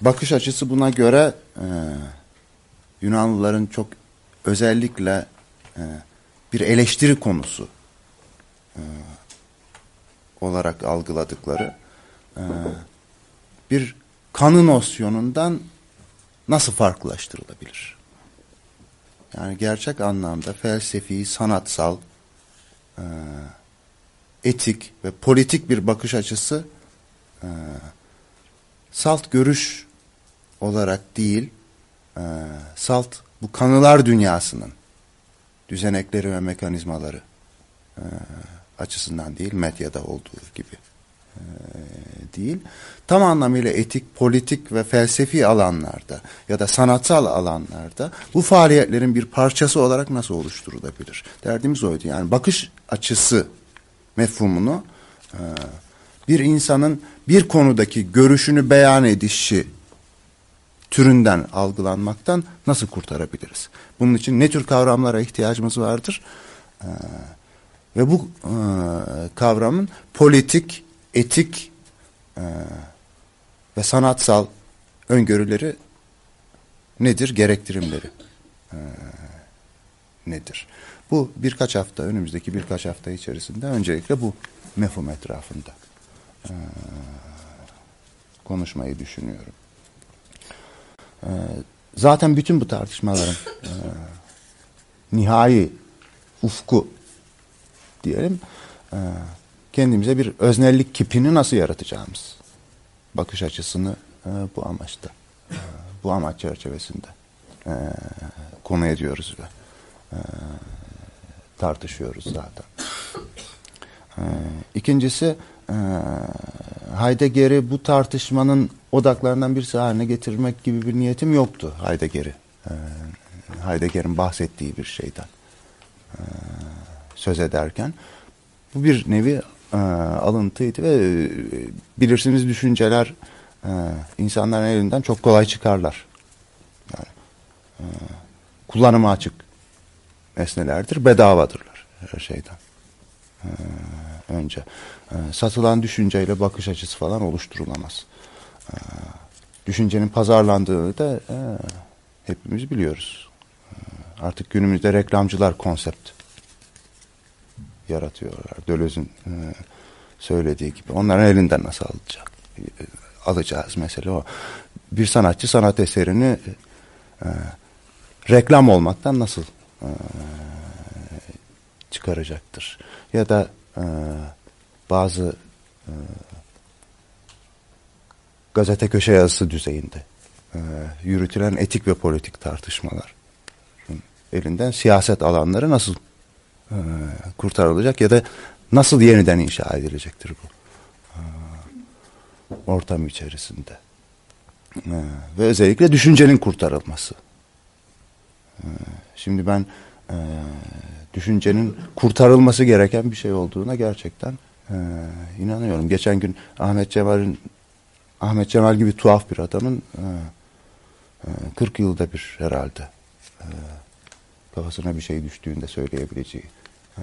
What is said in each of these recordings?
bakış açısı buna göre e, Yunanlıların çok özellikle e, bir eleştiri konusu e, olarak algıladıkları e, bir kanı nosyonundan nasıl farklılaştırılabilir? Yani gerçek anlamda felsefi, sanatsal, e, etik ve politik bir bakış açısı e, salt görüş olarak değil, e, salt bu kanılar dünyasının düzenekleri ve mekanizmaları e, açısından değil, medyada olduğu gibi e, değil, tam anlamıyla etik, politik ve felsefi alanlarda ya da sanatsal alanlarda bu faaliyetlerin bir parçası olarak nasıl oluşturulabilir? Derdimiz oydu. Yani bakış açısı mefhumunu e, bir insanın bir konudaki görüşünü beyan edişi türünden algılanmaktan nasıl kurtarabiliriz? Bunun için ne tür kavramlara ihtiyacımız vardır? Ee, ve bu e, kavramın politik, etik e, ve sanatsal öngörüleri nedir? Gerektirimleri e, nedir? Bu birkaç hafta, önümüzdeki birkaç hafta içerisinde öncelikle bu mefhum etrafında e, konuşmayı düşünüyorum. E, zaten bütün bu tartışmaların e, nihai ufku diyelim e, kendimize bir öznellik kipini nasıl yaratacağımız bakış açısını e, bu amaçta e, bu amaç çerçevesinde e, konu ediyoruz ve e, tartışıyoruz zaten. E, ikincisi e, Heidegger'i bu tartışmanın odaklarından birisi haline getirmek gibi bir niyetim yoktu Heidegger'i. E, Heidegger'in bahsettiği bir şeyden e, söz ederken. Bu bir nevi e, alıntıydı ve e, bilirsiniz düşünceler e, insanların elinden çok kolay çıkarlar. Yani, e, kullanıma açık nesnelerdir, bedavadırlar her şeyden. E, önce. E, satılan düşünceyle bakış açısı falan oluşturulamaz. Düşüncenin pazarlandığını da e, hepimiz biliyoruz. E, artık günümüzde reklamcılar konsept yaratıyorlar. Döloz'un e, söylediği gibi. Onların elinden nasıl alacak? Alacağız mesela o. Bir sanatçı sanat eserini reklam olmaktan nasıl çıkaracaktır? Ya da bazı gazete köşe yazısı düzeyinde e, yürütülen etik ve politik tartışmalar elinden siyaset alanları nasıl e, kurtarılacak ya da nasıl yeniden inşa edilecektir bu e, ortam içerisinde e, ve özellikle düşüncenin kurtarılması. E, şimdi ben e, düşüncenin kurtarılması gereken bir şey olduğuna gerçekten e, inanıyorum. Geçen gün Ahmet Cemal'in Ahmet Cemal gibi tuhaf bir adamın e, e, 40 yılda bir herhalde e, kafasına bir şey düştüğünde söyleyebileceği e,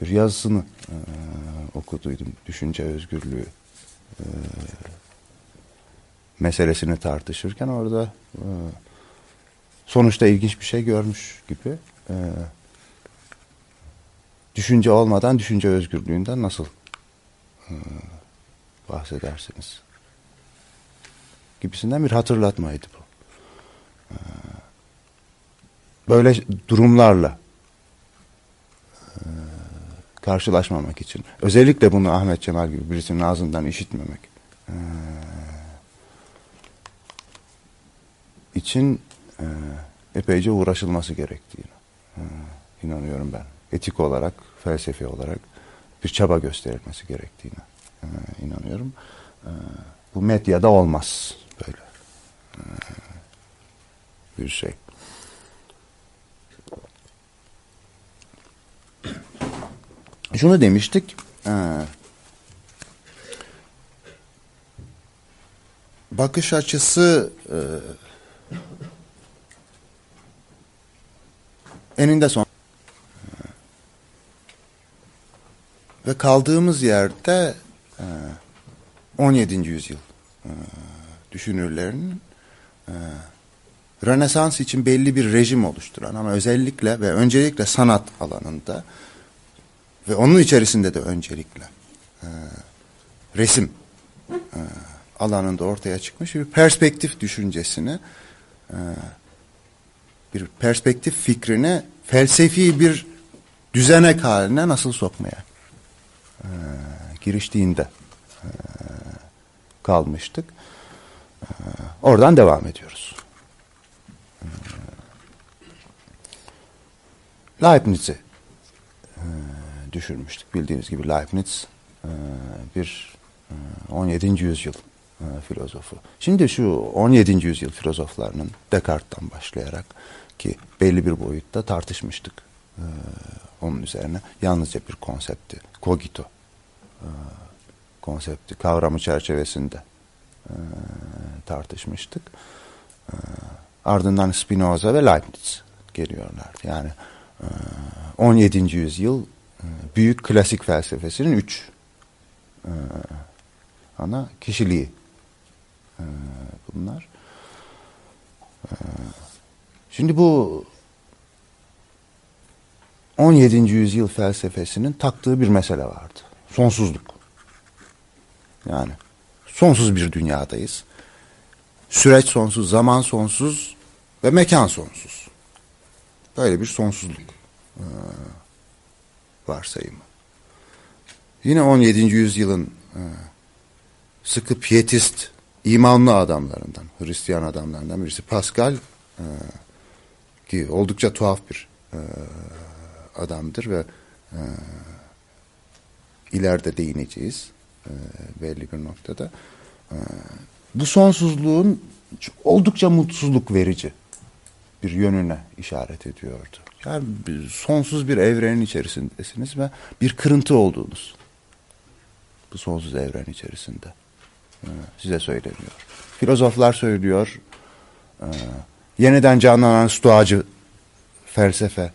bir yazısını e, okuduydum. Düşünce özgürlüğü e, meselesini tartışırken orada e, sonuçta ilginç bir şey görmüş gibi e, düşünce olmadan düşünce özgürlüğünden nasıl e, bahsedersiniz? Gibisinden bir hatırlatmaydı bu. E, böyle durumlarla e, karşılaşmamak için. Özellikle bunu Ahmet Cemal gibi birisinin ağzından işitmemek e, için epeyce uğraşılması gerektiğini inanıyorum ben etik olarak, felsefi olarak bir çaba gösterilmesi gerektiğine inanıyorum. Bu medyada olmaz böyle e, bir şey. Şunu demiştik, e, bakış açısı e, eninde son Ve kaldığımız yerde 17. E, yüzyıl düşünürlerinin e, Rönesans için belli bir rejim oluşturan ama özellikle ve öncelikle sanat alanında ve onun içerisinde de öncelikle e, resim e, alanında ortaya çıkmış bir perspektif düşüncesini e, bir perspektif fikrini felsefi bir düzenek haline nasıl sokmaya e, giriştiğinde e, kalmıştık. E, oradan devam ediyoruz. E, Leibniz'i e, düşürmüştük. Bildiğiniz gibi Leibniz bir e, 17. yüzyıl filozofu. Şimdi şu 17. yüzyıl filozoflarının Descartes'tan başlayarak ki belli bir boyutta tartışmıştık onun üzerine. Yalnızca bir konsepti, cogito e, konsepti, kavramı çerçevesinde e, tartışmıştık. E, ardından Spinoza ve Leibniz geliyorlar. Yani e, 17. yüzyıl e, büyük klasik felsefesinin üç e, ana kişiliği e, bunlar. E, şimdi bu 17. yüzyıl felsefesinin taktığı bir mesele vardı. Sonsuzluk. Yani sonsuz bir dünyadayız. Süreç sonsuz, zaman sonsuz ve mekan sonsuz. Böyle bir sonsuzluk e, varsayımı. Yine 17. yüzyılın e, sıkı pietist, imanlı adamlarından, Hristiyan adamlarından birisi Pascal e, ki oldukça tuhaf bir e, adamdır ve e, ileride değineceğiz e, belli bir noktada. E, bu sonsuzluğun oldukça mutsuzluk verici bir yönüne işaret ediyordu. Yani sonsuz bir evrenin içerisindesiniz ve bir kırıntı olduğunuz bu sonsuz evren içerisinde e, size söyleniyor. Filozoflar söylüyor, yeniden canlanan stoacı felsefe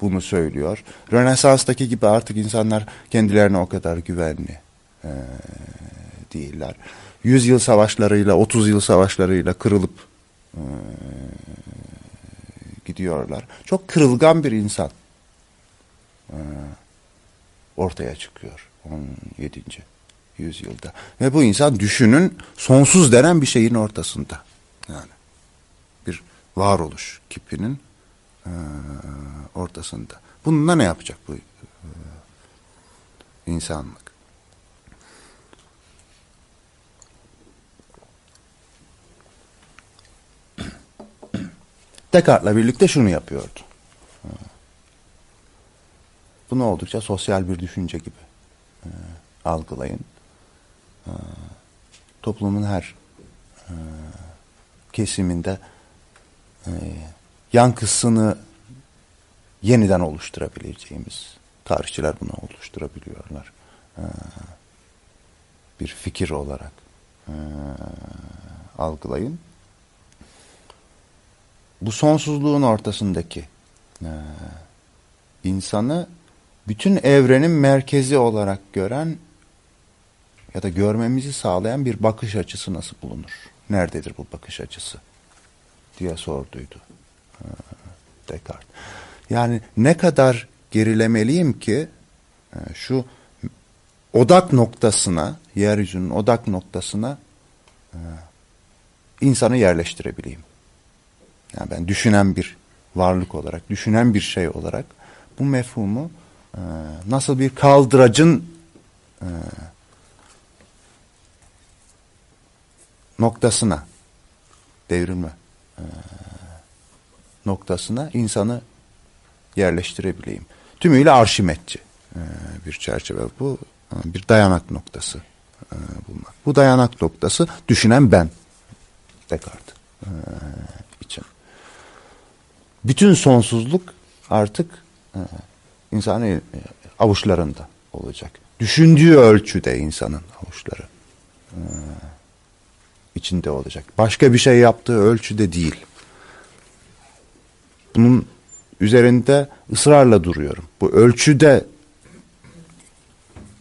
bunu söylüyor. Rönesans'taki gibi artık insanlar kendilerine o kadar güvenli e, değiller. Yüz yıl savaşlarıyla, otuz yıl savaşlarıyla kırılıp e, gidiyorlar. Çok kırılgan bir insan e, ortaya çıkıyor 17. yüzyılda. Ve bu insan düşünün sonsuz denen bir şeyin ortasında. Yani bir varoluş kipinin ortasında. Bununla ne yapacak bu e, insanlık? Descartes'la birlikte şunu yapıyordu. Bunu oldukça sosyal bir düşünce gibi e, algılayın. Toplumun her e, kesiminde e, yankısını yeniden oluşturabileceğimiz tarihçiler bunu oluşturabiliyorlar. Ee, bir fikir olarak e, algılayın. Bu sonsuzluğun ortasındaki e, insanı bütün evrenin merkezi olarak gören ya da görmemizi sağlayan bir bakış açısı nasıl bulunur? Nerededir bu bakış açısı? diye sorduydu Descartes. Yani ne kadar gerilemeliyim ki e, şu odak noktasına, yeryüzünün odak noktasına e, insanı yerleştirebileyim. Yani ben düşünen bir varlık olarak, düşünen bir şey olarak bu mefhumu e, nasıl bir kaldıracın noktasına devrilme noktasına insanı yerleştirebileyim. Tümüyle arşimetçi e, bir çerçeve bu. E, bir dayanak noktası e, bulmak. Bu dayanak noktası düşünen ben. Descartes için. Bütün sonsuzluk artık insanın avuçlarında olacak. Düşündüğü ölçüde insanın avuçları içinde olacak. Başka bir şey yaptığı ölçüde değil. Bunun üzerinde ısrarla duruyorum. Bu ölçüde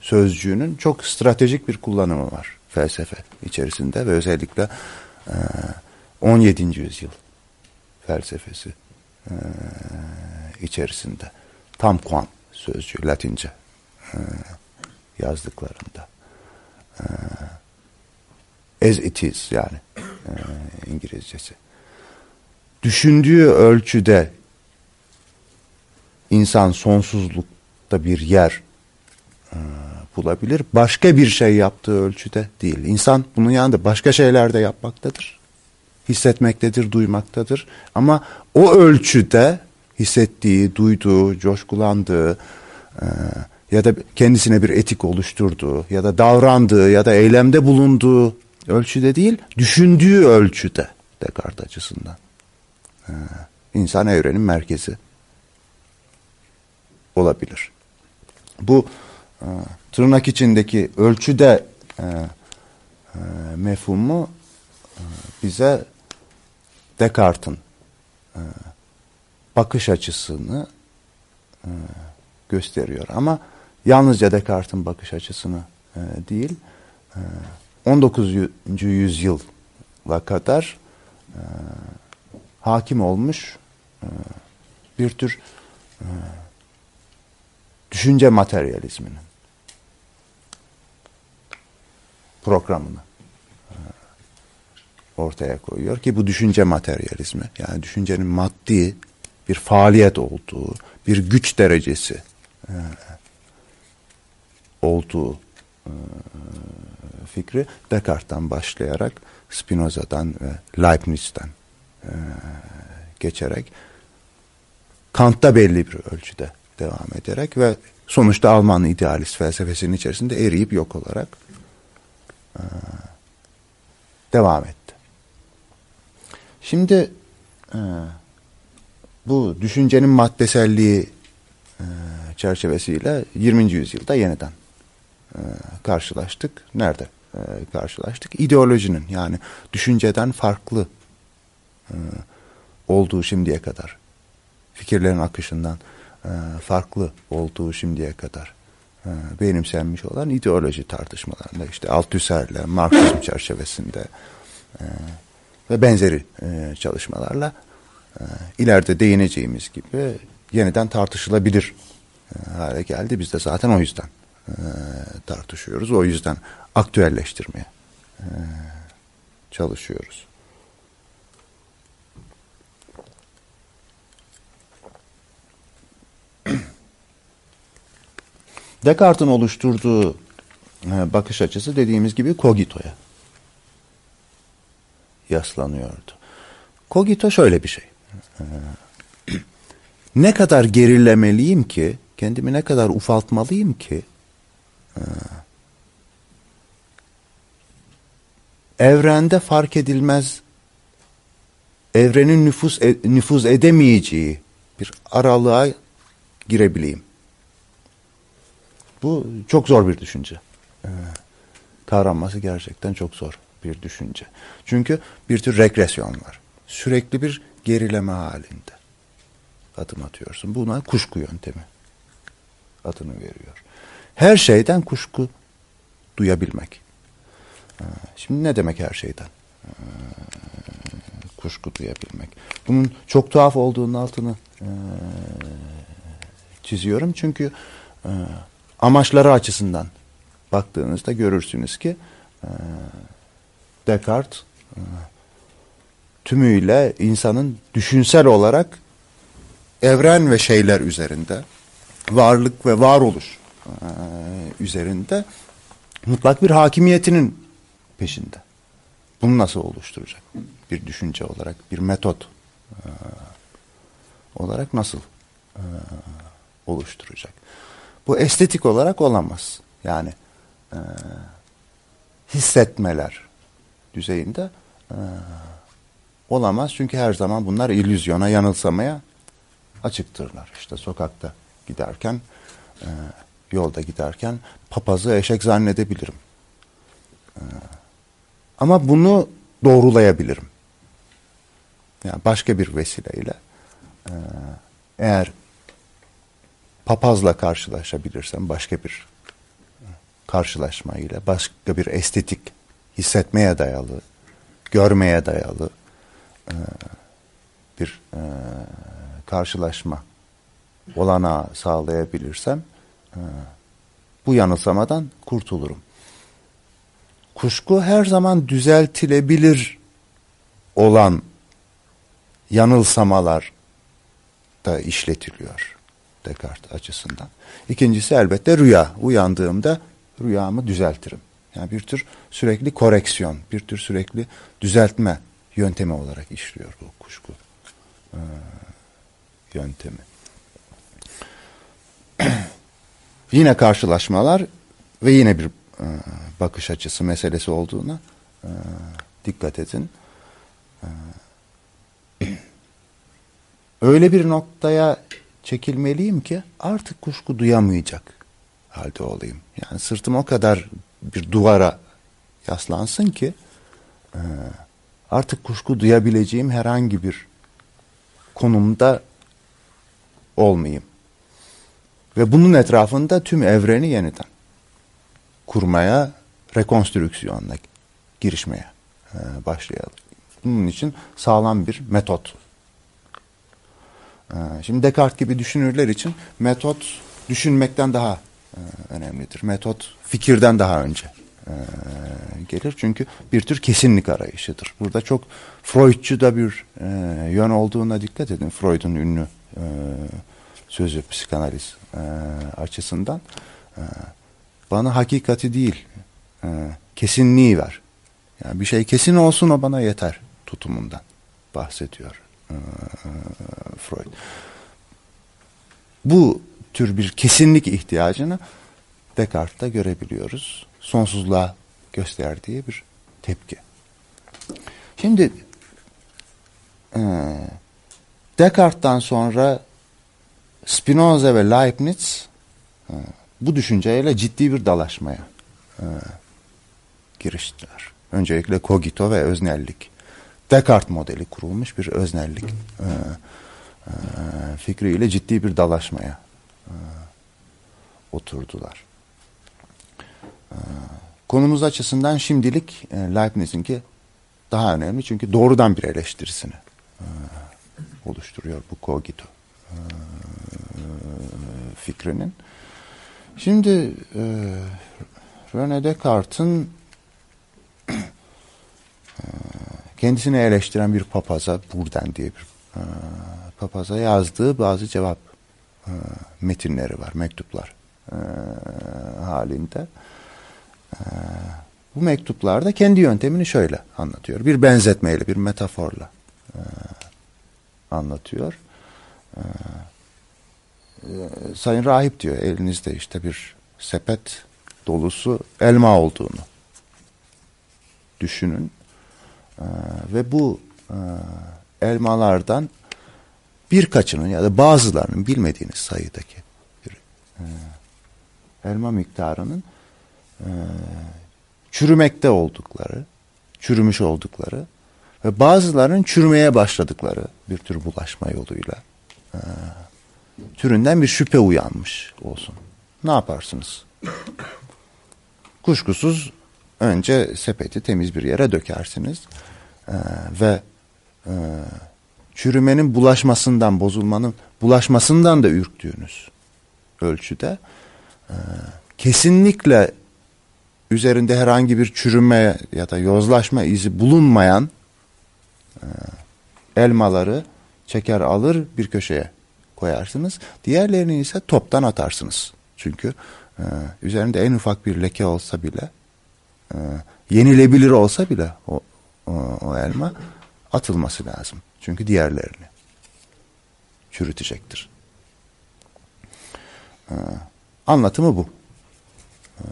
sözcüğünün çok stratejik bir kullanımı var felsefe içerisinde ve özellikle e, 17. yüzyıl felsefesi içerisinde tam kuan sözcüğü Latince yazdıklarında as it is yani İngilizcesi düşündüğü ölçüde insan sonsuzlukta bir yer e, bulabilir. Başka bir şey yaptığı ölçüde değil. İnsan bunun yanında başka şeyler de yapmaktadır. Hissetmektedir, duymaktadır. Ama o ölçüde hissettiği, duyduğu, coşkulandığı e, ya da kendisine bir etik oluşturduğu ya da davrandığı ya da eylemde bulunduğu ölçüde değil, düşündüğü ölçüde Descartes açısından. E, insan evrenin merkezi olabilir. Bu e, tırnak içindeki ölçüde e, e, mefhumu bize Descartes'in bakış açısını gösteriyor. Ama yalnızca Descartes'in bakış açısını değil, e, 19. yüzyıla kadar hakim olmuş e, bir tür e, düşünce materyalizminin programını e, ortaya koyuyor ki bu düşünce materyalizmi yani düşüncenin maddi bir faaliyet olduğu, bir güç derecesi olduğu fikri Descartes'ten başlayarak Spinoza'dan ve Leibniz'den geçerek Kant'ta belli bir ölçüde devam ederek ve sonuçta Alman idealist felsefesinin içerisinde eriyip yok olarak e, devam etti. Şimdi e, bu düşüncenin maddeselliği e, çerçevesiyle 20. yüzyılda yeniden karşılaştık. Nerede karşılaştık? İdeolojinin yani düşünceden farklı olduğu şimdiye kadar fikirlerin akışından e, farklı olduğu şimdiye kadar e, benimsenmiş olan ideoloji tartışmalarında işte Althusser'le Marksizm çerçevesinde e, ve benzeri çalışmalarla ileride değineceğimiz gibi yeniden tartışılabilir hale geldi. Biz de zaten o yüzden tartışıyoruz. O yüzden aktüelleştirmeye çalışıyoruz. Descartes'in oluşturduğu e, bakış açısı dediğimiz gibi kogitoya yaslanıyordu. Kogito şöyle bir şey. E, ne kadar gerilemeliyim ki, kendimi ne kadar ufaltmalıyım ki e, evrende fark edilmez evrenin nüfus nüfuz edemeyeceği bir aralığa girebileyim. Bu çok zor bir düşünce. Ee, kavranması gerçekten çok zor bir düşünce. Çünkü bir tür regresyon var. Sürekli bir gerileme halinde adım atıyorsun. Buna kuşku yöntemi adını veriyor. Her şeyden kuşku duyabilmek. Ee, şimdi ne demek her şeyden? Ee, kuşku duyabilmek. Bunun çok tuhaf olduğunun altını e, çiziyorum. Çünkü amaçları açısından baktığınızda görürsünüz ki e, Descartes e, tümüyle insanın düşünsel olarak evren ve şeyler üzerinde varlık ve varoluş e, üzerinde mutlak bir hakimiyetinin peşinde. Bunu nasıl oluşturacak? Bir düşünce olarak, bir metot e, olarak nasıl oluşturacak? Bu estetik olarak olamaz. Yani e, hissetmeler düzeyinde e, olamaz. Çünkü her zaman bunlar illüzyona, yanılsamaya açıktırlar. İşte sokakta giderken, e, yolda giderken papazı eşek zannedebilirim. E, ama bunu doğrulayabilirim. Yani başka bir vesileyle e, eğer papazla karşılaşabilirsem başka bir karşılaşmayla başka bir estetik hissetmeye dayalı, görmeye dayalı e, bir e, karşılaşma olanağı sağlayabilirsem e, bu yanılsamadan kurtulurum. Kuşku her zaman düzeltilebilir olan yanılsamalar da işletiliyor Descartes açısından. İkincisi elbette rüya. Uyandığımda rüyamı düzeltirim. Yani bir tür sürekli koreksiyon, bir tür sürekli düzeltme yöntemi olarak işliyor bu kuşku ee, yöntemi. yine karşılaşmalar ve yine bir e, bakış açısı meselesi olduğuna e, dikkat edin. E, öyle bir noktaya çekilmeliyim ki artık kuşku duyamayacak halde olayım. Yani sırtım o kadar bir duvara yaslansın ki e, artık kuşku duyabileceğim herhangi bir konumda olmayayım. Ve bunun etrafında tüm evreni yeniden kurmaya, rekonstrüksiyonla girişmeye e, başlayalım. Bunun için sağlam bir metot. E, şimdi Descartes gibi düşünürler için metot düşünmekten daha e, önemlidir. Metot fikirden daha önce e, gelir. Çünkü bir tür kesinlik arayışıdır. Burada çok Freudçu da bir e, yön olduğuna dikkat edin. Freud'un ünlü sözü psikanaliz açısından. Bana hakikati değil, kesinliği ver. Yani bir şey kesin olsun o bana yeter tutumundan bahsediyor Freud. Bu tür bir kesinlik ihtiyacını Descartes'ta görebiliyoruz. Sonsuzluğa gösterdiği bir tepki. Şimdi e, Descartes'tan sonra Spinoza ve Leibniz e, bu düşünceyle ciddi bir dalaşmaya e, giriştiler. Öncelikle kogito ve öznellik. Descartes modeli kurulmuş bir öznellik e, e, fikriyle ciddi bir dalaşmaya e, oturdular. E, konumuz açısından şimdilik e, Leibniz'inki daha önemli çünkü doğrudan bir eleştirisini e, oluşturuyor bu kogito e, fikrinin. Şimdi e, René Descartes'in e, kendisini eleştiren bir papaza Burden diye bir e, papaza yazdığı bazı cevap e, metinleri var, mektuplar e, halinde. E, bu mektuplarda kendi yöntemini şöyle anlatıyor. Bir benzetmeyle, bir metaforla e, anlatıyor. E, e, Sayın Rahip diyor elinizde işte bir sepet dolusu elma olduğunu düşünün. E, ve bu e, elmalardan birkaçının ya da bazılarının bilmediğiniz sayıdaki bir e, elma miktarının e, çürümekte oldukları, çürümüş oldukları ve bazılarının çürümeye başladıkları bir tür bulaşma yoluyla e, türünden bir şüphe uyanmış olsun. Ne yaparsınız? Kuşkusuz önce sepeti temiz bir yere dökersiniz ee, ve e, çürümenin bulaşmasından, bozulmanın bulaşmasından da ürktüğünüz ölçüde e, kesinlikle üzerinde herhangi bir çürüme ya da yozlaşma izi bulunmayan e, elmaları çeker alır bir köşeye koyarsınız. Diğerlerini ise toptan atarsınız. Çünkü e, üzerinde en ufak bir leke olsa bile e, yenilebilir olsa bile o, o, o elma atılması lazım. Çünkü diğerlerini çürütecektir. E, anlatımı bu. E,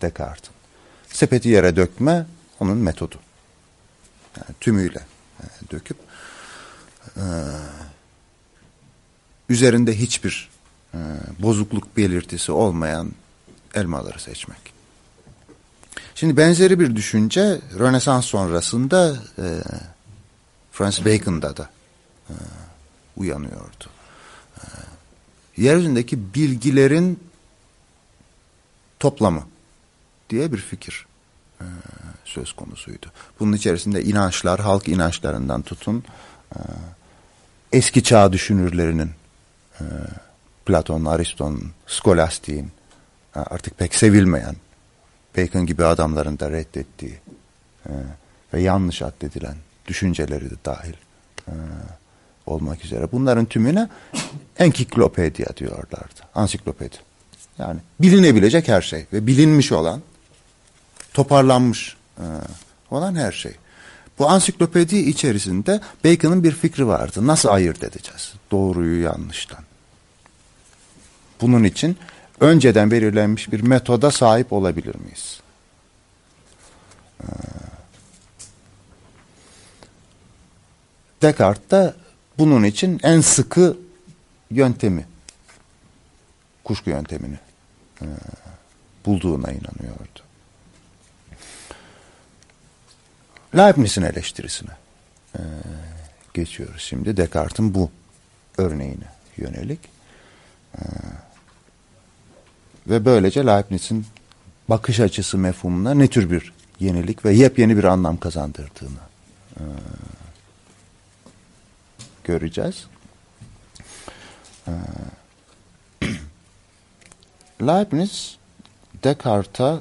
Descartes'in. Sepeti yere dökme onun metodu. Yani tümüyle e, döküp e, üzerinde hiçbir e, bozukluk belirtisi olmayan elmaları seçmek. Şimdi benzeri bir düşünce Rönesans sonrasında e, Francis Bacon'da da e, uyanıyordu. E, yeryüzündeki bilgilerin toplamı diye bir fikir e, söz konusuydu. Bunun içerisinde inançlar, halk inançlarından tutun, e, eski çağ düşünürlerinin, e, Platon, Ariston, Skolastiğin, e, artık pek sevilmeyen, Bacon gibi adamların da reddettiği e, ve yanlış addedilen düşünceleri de dahil e, olmak üzere. Bunların tümüne enkiklopedya diyorlardı. Ansiklopedi. Yani bilinebilecek her şey ve bilinmiş olan, toparlanmış e, olan her şey. Bu ansiklopedi içerisinde Bacon'ın bir fikri vardı. Nasıl ayırt edeceğiz doğruyu yanlıştan? Bunun için önceden belirlenmiş bir metoda sahip olabilir miyiz? Ee, Descartes de bunun için en sıkı yöntemi, kuşku yöntemini e, bulduğuna inanıyordu. Leibniz'in eleştirisine e, geçiyoruz şimdi. Descartes'in bu örneğine yönelik. E, ve böylece Leibniz'in bakış açısı mefhumuna ne tür bir yenilik ve yepyeni bir anlam kazandırdığını e, göreceğiz. E, Leibniz Descartes'a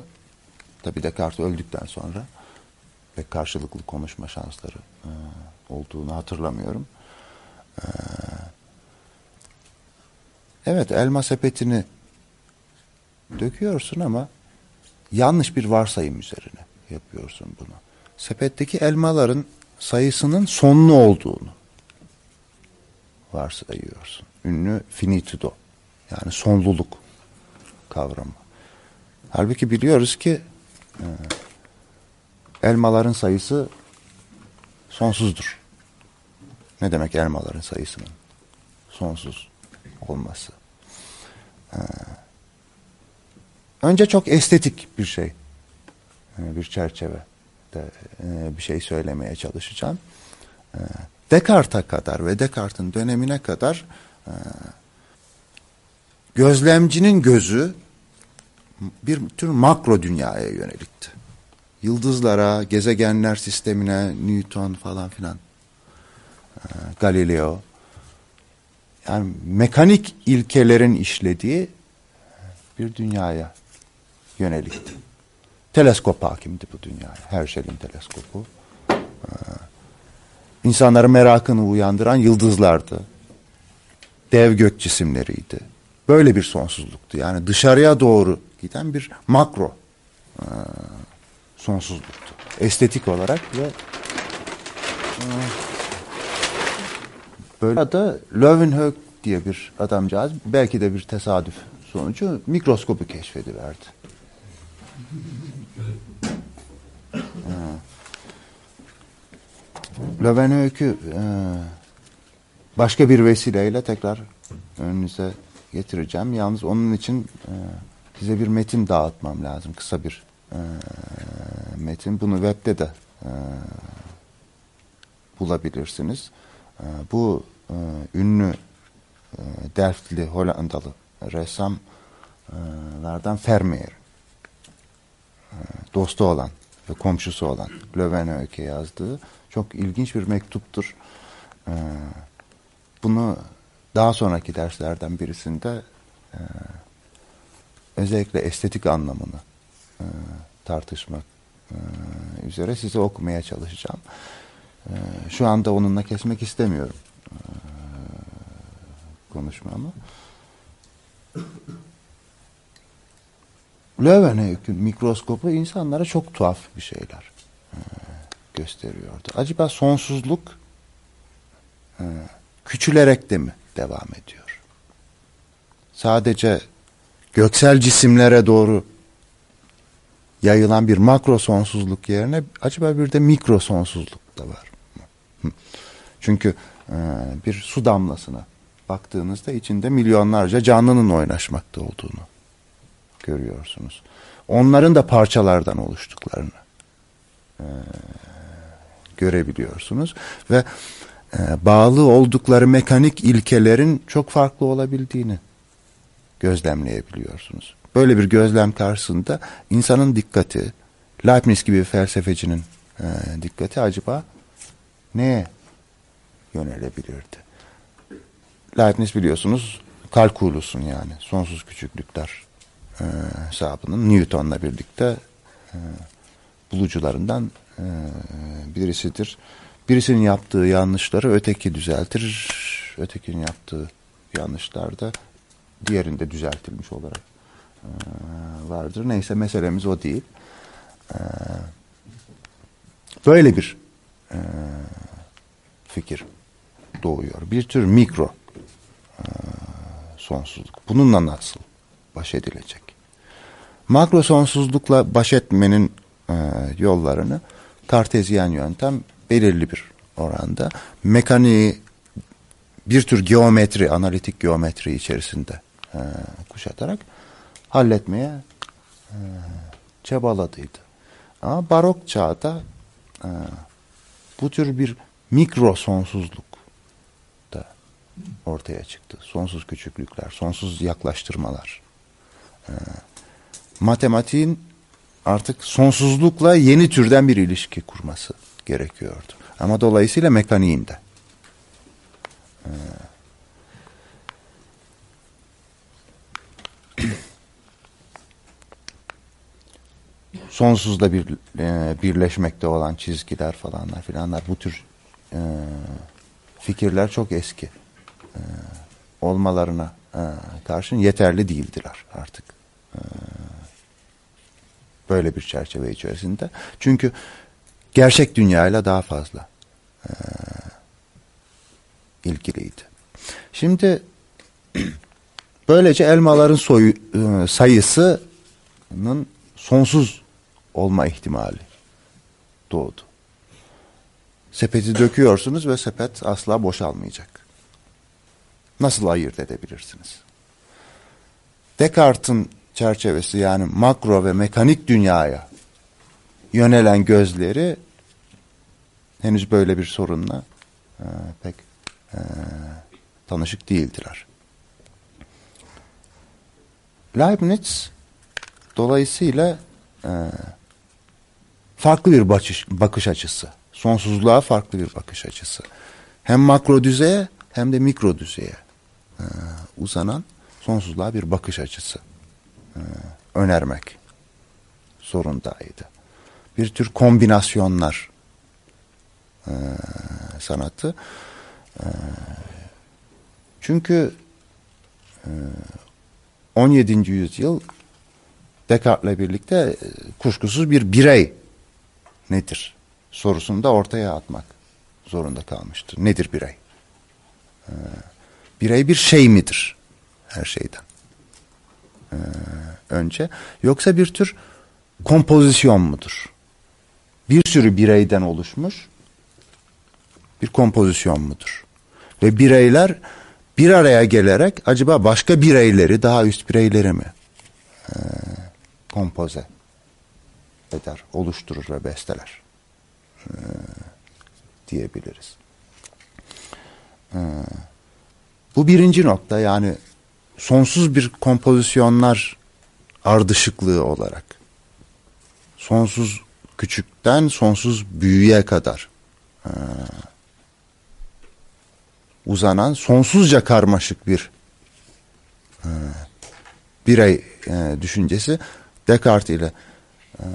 tabi Descartes öldükten sonra ve karşılıklı konuşma şansları e, olduğunu hatırlamıyorum. E, evet elma sepetini döküyorsun ama yanlış bir varsayım üzerine yapıyorsun bunu. Sepetteki elmaların sayısının sonlu olduğunu varsayıyorsun. Ünlü finitudo yani sonluluk kavramı. Halbuki biliyoruz ki e, elmaların sayısı sonsuzdur. Ne demek elmaların sayısının sonsuz olması? Ee, önce çok estetik bir şey, e, bir çerçeve de e, bir şey söylemeye çalışacağım. Ee, Descartes'a kadar ve Descartes'in dönemine kadar e, gözlemcinin gözü bir tür makro dünyaya yönelikti. Yıldızlara, gezegenler sistemine, Newton falan filan, Galileo. Yani mekanik ilkelerin işlediği bir dünyaya yönelikti. Teleskop hakimdi bu dünyaya. Herschel'in teleskopu. İnsanların merakını uyandıran yıldızlardı. Dev gök cisimleriydi. Böyle bir sonsuzluktu. Yani dışarıya doğru giden bir makro sonsuzluktu. Estetik olarak ve böyle da Löwenhoek diye bir adamcağız belki de bir tesadüf sonucu mikroskobu keşfediverdi. Löwenhoek'ü e, başka bir vesileyle tekrar önünüze getireceğim. Yalnız onun için e, size bir metin dağıtmam lazım. Kısa bir e, metin. Bunu webde de e, bulabilirsiniz. E, bu e, ünlü e, Delftli Hollandalı Vermeer e, dostu olan ve komşusu olan Löwenhoek'e yazdığı çok ilginç bir mektuptur. E, bunu daha sonraki derslerden birisinde e, özellikle estetik anlamını e, tartışmak e, üzere size okumaya çalışacağım. Şu anda onunla kesmek istemiyorum konuşmamı. Löwenhoek'ün mikroskopu insanlara çok tuhaf bir şeyler e, gösteriyordu. Acaba sonsuzluk e, küçülerek de mi devam ediyor? Sadece göksel cisimlere doğru yayılan bir makro sonsuzluk yerine acaba bir de mikro sonsuzluk da var. Çünkü e, bir su damlasına baktığınızda içinde milyonlarca canlının oynaşmakta olduğunu görüyorsunuz. Onların da parçalardan oluştuklarını e, görebiliyorsunuz ve e, bağlı oldukları mekanik ilkelerin çok farklı olabildiğini gözlemleyebiliyorsunuz. böyle bir gözlem karşısında insanın dikkati, Leibniz gibi bir felsefecinin e, dikkati acaba neye yönelebilirdi? Leibniz biliyorsunuz kalkulusun yani sonsuz küçüklükler e, Newton'la birlikte e, bulucularından e, birisidir. Birisinin yaptığı yanlışları öteki düzeltir. Ötekinin yaptığı yanlışlar da diğerinde düzeltilmiş olarak e, vardır. Neyse meselemiz o değil. Böyle bir fikir doğuyor. Bir tür mikro sonsuzluk. Bununla nasıl baş edilecek? Makro sonsuzlukla baş etmenin e, yollarını kartezyen yöntem belirli bir oranda mekaniği bir tür geometri, analitik geometri içerisinde e, kuşatarak halletmeye e, çabaladıydı. Ama barok çağda e, bu tür bir mikro sonsuzluk da ortaya çıktı. Sonsuz küçüklükler, sonsuz yaklaştırmalar. E, matematiğin artık sonsuzlukla yeni türden bir ilişki kurması gerekiyordu. Ama dolayısıyla mekaniğin de. Ee, sonsuzda bir e, birleşmekte olan çizgiler falanlar filanlar bu tür e, fikirler çok eski e, olmalarına karşın yeterli değildiler artık e, böyle bir çerçeve içerisinde çünkü gerçek dünyayla daha fazla e, ilgiliydi. Şimdi böylece elmaların soyu, e, sayısının sonsuz olma ihtimali doğdu. Sepeti döküyorsunuz ve sepet asla boşalmayacak. Nasıl ayırt edebilirsiniz? Descartes'in çerçevesi yani makro ve mekanik dünyaya yönelen gözleri henüz böyle bir sorunla e, pek e, tanışık değildiler. Leibniz dolayısıyla e, farklı bir bakış, bakış açısı, sonsuzluğa farklı bir bakış açısı. Hem makro düzeye hem de mikro düzeye e, uzanan sonsuzluğa bir bakış açısı önermek zorundaydı. Bir tür kombinasyonlar e, sanatı. E, çünkü e, 17. yüzyıl Descartes'le birlikte kuşkusuz bir birey nedir sorusunu da ortaya atmak zorunda kalmıştır. Nedir birey? Ee, birey bir şey midir her şeyden? Ee, önce yoksa bir tür kompozisyon mudur? Bir sürü bireyden oluşmuş bir kompozisyon mudur? Ve bireyler bir araya gelerek acaba başka bireyleri daha üst bireyleri mi e, kompoze eder, oluşturur ve besteler e, diyebiliriz. Bu birinci nokta yani sonsuz bir kompozisyonlar ardışıklığı olarak sonsuz küçükten sonsuz büyüye kadar e, uzanan sonsuzca karmaşık bir e, birey e, düşüncesi Descartes ile e,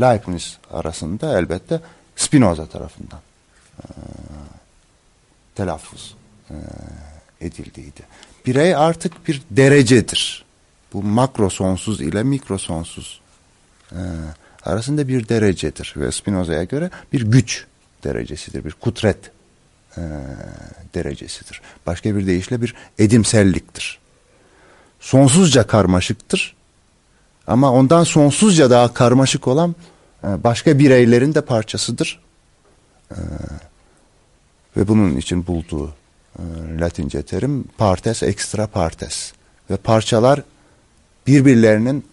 Leibniz arasında elbette Spinoza tarafından e, telaffuz e, edildiydi. Birey artık bir derecedir. Bu makro sonsuz ile mikro sonsuz e, arasında bir derecedir ve Spinoza'ya göre bir güç derecesidir, bir kudret e, derecesidir. Başka bir deyişle bir edimselliktir. Sonsuzca karmaşıktır ama ondan sonsuzca daha karmaşık olan e, başka bireylerin de parçasıdır. E, ve bunun için bulduğu Latince terim partes extra partes. Ve parçalar birbirlerinin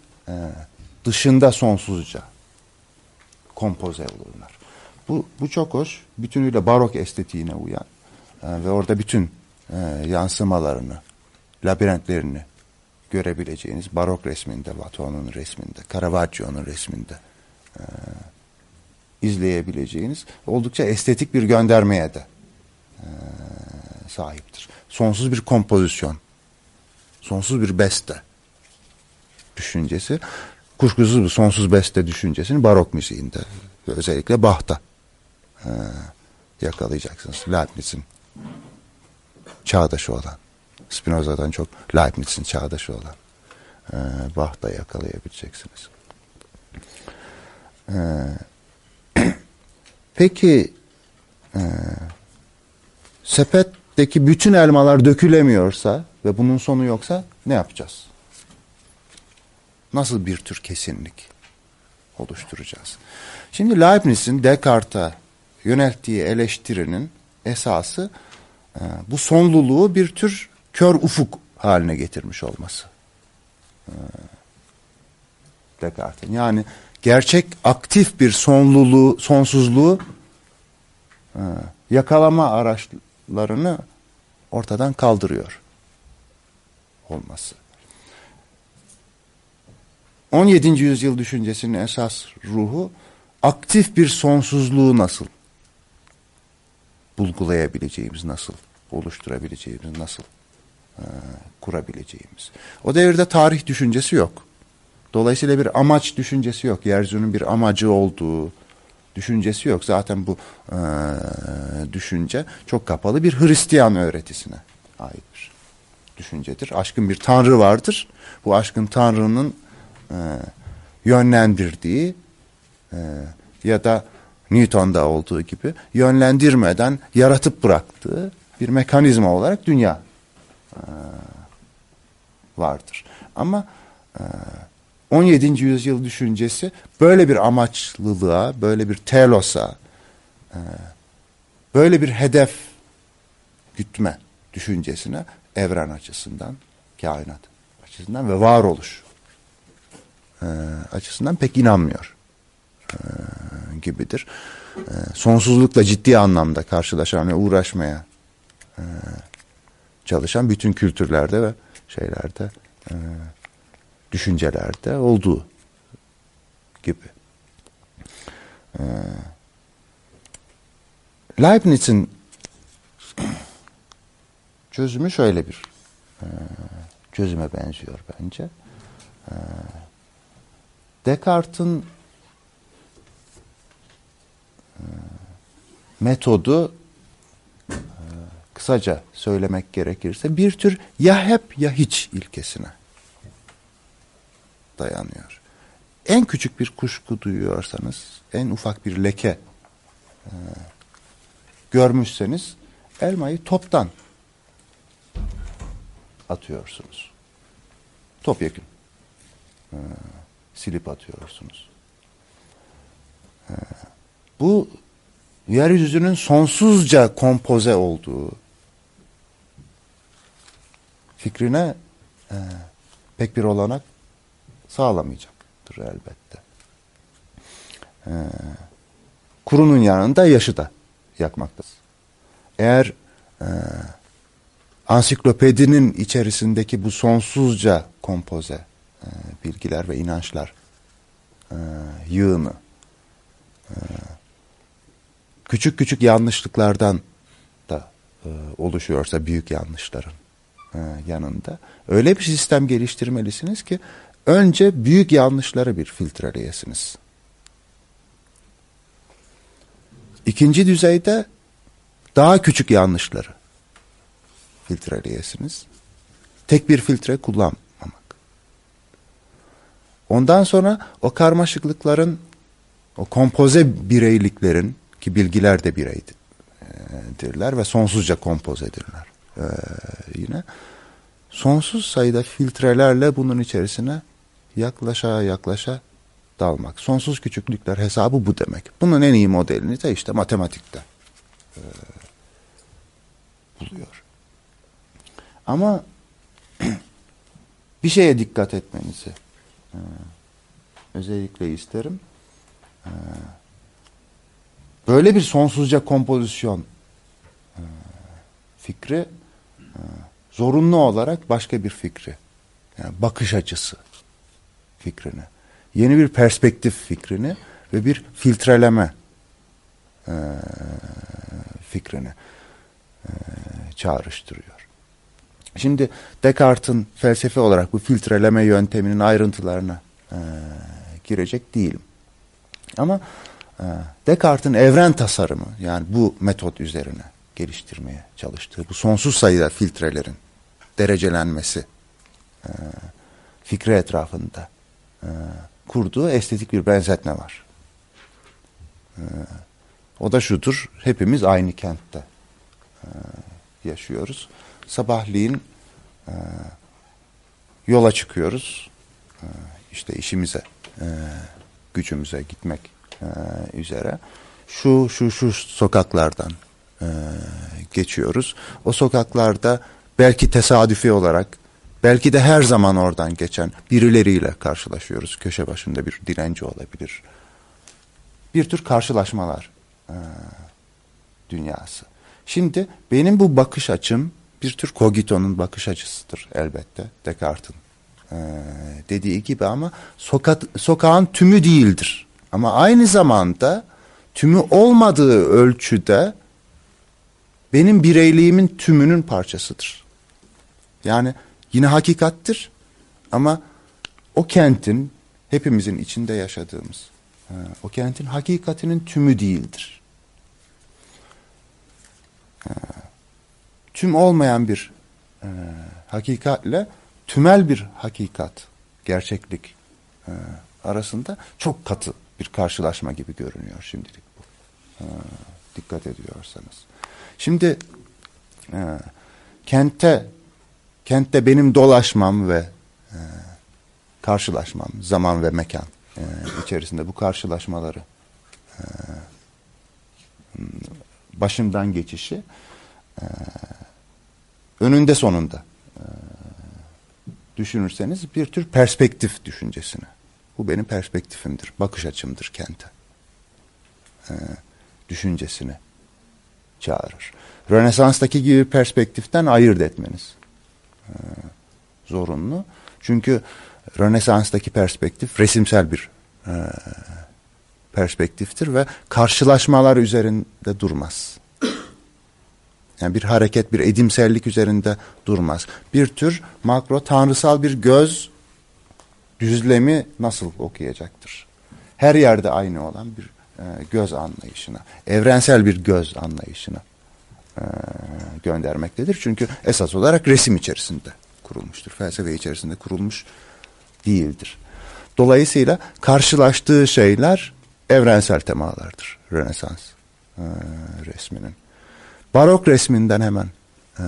dışında sonsuzca kompoze olurlar. Bu, bu çok hoş. Bütünüyle barok estetiğine uyan ve orada bütün yansımalarını, labirentlerini görebileceğiniz barok resminde, Watteau'nun resminde, Caravaggio'nun resminde e, izleyebileceğiniz oldukça estetik bir göndermeye de e, sahiptir. Sonsuz bir kompozisyon, sonsuz bir beste düşüncesi, kuşkusuz bu sonsuz beste düşüncesini barok müziğinde özellikle Bach'ta e, yakalayacaksınız. Leibniz'in çağdaşı olan, Spinoza'dan çok Leibniz'in çağdaşı olan e, Bach'ta yakalayabileceksiniz. E, peki e, sepetteki bütün elmalar dökülemiyorsa ve bunun sonu yoksa ne yapacağız? Nasıl bir tür kesinlik oluşturacağız? Şimdi Leibniz'in Descartes'a yönelttiği eleştirinin esası e, bu sonluluğu bir tür kör ufuk haline getirmiş olması. E, Descartes'in yani gerçek aktif bir sonluluğu, sonsuzluğu e, yakalama araçlarını ortadan kaldırıyor olması. 17. yüzyıl düşüncesinin esas ruhu aktif bir sonsuzluğu nasıl bulgulayabileceğimiz, nasıl oluşturabileceğimiz, nasıl e, kurabileceğimiz. O devirde tarih düşüncesi yok. Dolayısıyla bir amaç düşüncesi yok. Yeryüzünün bir amacı olduğu düşüncesi yok. Zaten bu e, düşünce çok kapalı bir Hristiyan öğretisine ait bir düşüncedir. Aşkın bir tanrı vardır. Bu aşkın tanrının e, yönlendirdiği e, ya da Newton'da olduğu gibi yönlendirmeden yaratıp bıraktığı bir mekanizma olarak dünya e, vardır. Ama e, 17. yüzyıl düşüncesi böyle bir amaçlılığa, böyle bir telosa, e, böyle bir hedef gütme düşüncesine evren açısından, kainat açısından ve varoluş e, açısından pek inanmıyor e, gibidir. Sonsuzlukla ciddi anlamda karşılaşan ve uğraşmaya çalışan bütün kültürlerde ve şeylerde düşüncelerde olduğu gibi. E, Leibniz'in çözümü şöyle bir e, çözüme benziyor bence. E, Descartes'in e, metodu e, kısaca söylemek gerekirse bir tür ya hep ya hiç ilkesine dayanıyor. En küçük bir kuşku duyuyorsanız, en ufak bir leke e, görmüşseniz elmayı toptan atıyorsunuz. Topyekun. E, silip atıyorsunuz. E, bu yeryüzünün sonsuzca kompoze olduğu fikrine e, pek bir olanak sağlamayacaktır elbette. E, kurunun yanında yaşı da yakmaktadır. Eğer e, ansiklopedinin içerisindeki bu sonsuzca kompoze e, bilgiler ve inançlar e, yığını e, küçük küçük yanlışlıklardan da e, oluşuyorsa büyük yanlışların e, yanında öyle bir sistem geliştirmelisiniz ki önce büyük yanlışları bir filtreleyesiniz. İkinci düzeyde daha küçük yanlışları filtreleyesiniz. Tek bir filtre kullanmamak. Ondan sonra o karmaşıklıkların, o kompoze bireyliklerin ki bilgiler de bireydirler ve sonsuzca kompozedirler ee, yine. Sonsuz sayıda filtrelerle bunun içerisine yaklaşa yaklaşa dalmak. Sonsuz küçüklükler hesabı bu demek. Bunun en iyi modelini de işte matematikte e, buluyor. Ama bir şeye dikkat etmenizi e, özellikle isterim. E, böyle bir sonsuzca kompozisyon e, fikri e, zorunlu olarak başka bir fikri Yani bakış açısı fikrini. Yeni bir perspektif fikrini ve bir filtreleme e, fikrini e, çağrıştırıyor. Şimdi Descartes'in felsefe olarak bu filtreleme yönteminin ayrıntılarına e, girecek değilim. Ama e, Descartes'in evren tasarımı yani bu metot üzerine geliştirmeye çalıştığı bu sonsuz sayıda filtrelerin derecelenmesi e, fikri etrafında e, kurduğu estetik bir benzetme var. E, o da şudur, hepimiz aynı kentte e, yaşıyoruz. Sabahleyin e, yola çıkıyoruz, e, işte işimize, gücümüze gitmek üzere. Şu, şu, şu sokaklardan geçiyoruz. O sokaklarda belki tesadüfi olarak belki de her zaman oradan geçen birileriyle karşılaşıyoruz. Köşe başında bir direnci olabilir. Bir tür karşılaşmalar dünyası. Şimdi benim bu bakış açım bir tür Cogito'nun bakış açısıdır elbette Descartes'in dediği gibi ama soka sokağın tümü değildir. Ama aynı zamanda tümü olmadığı ölçüde benim bireyliğimin tümünün parçasıdır. Yani yine hakikattir ama o kentin hepimizin içinde yaşadığımız e, o kentin hakikatinin tümü değildir. E, tüm olmayan bir e, hakikatle tümel bir hakikat, gerçeklik arasında çok katı bir karşılaşma gibi görünüyor şimdilik bu. Dikkat ediyorsanız. Şimdi e, kente kentte benim dolaşmam ve e, karşılaşmam zaman ve mekan e, içerisinde bu karşılaşmaları e, başımdan geçişi e, önünde sonunda e, düşünürseniz bir tür perspektif düşüncesine. Bu benim perspektifimdir, bakış açımdır kente. E, düşüncesine çağırır. Rönesans'taki gibi perspektiften ayırt etmeniz zorunlu. Çünkü Rönesans'taki perspektif resimsel bir e, perspektiftir ve karşılaşmalar üzerinde durmaz. Yani bir hareket, bir edimsellik üzerinde durmaz. Bir tür makro tanrısal bir göz düzlemi nasıl okuyacaktır? Her yerde aynı olan bir e, göz anlayışına, evrensel bir göz anlayışına göndermektedir. Çünkü esas olarak resim içerisinde kurulmuştur. Felsefe içerisinde kurulmuş değildir. Dolayısıyla karşılaştığı şeyler evrensel temalardır Rönesans e, resminin. Barok resminden hemen e,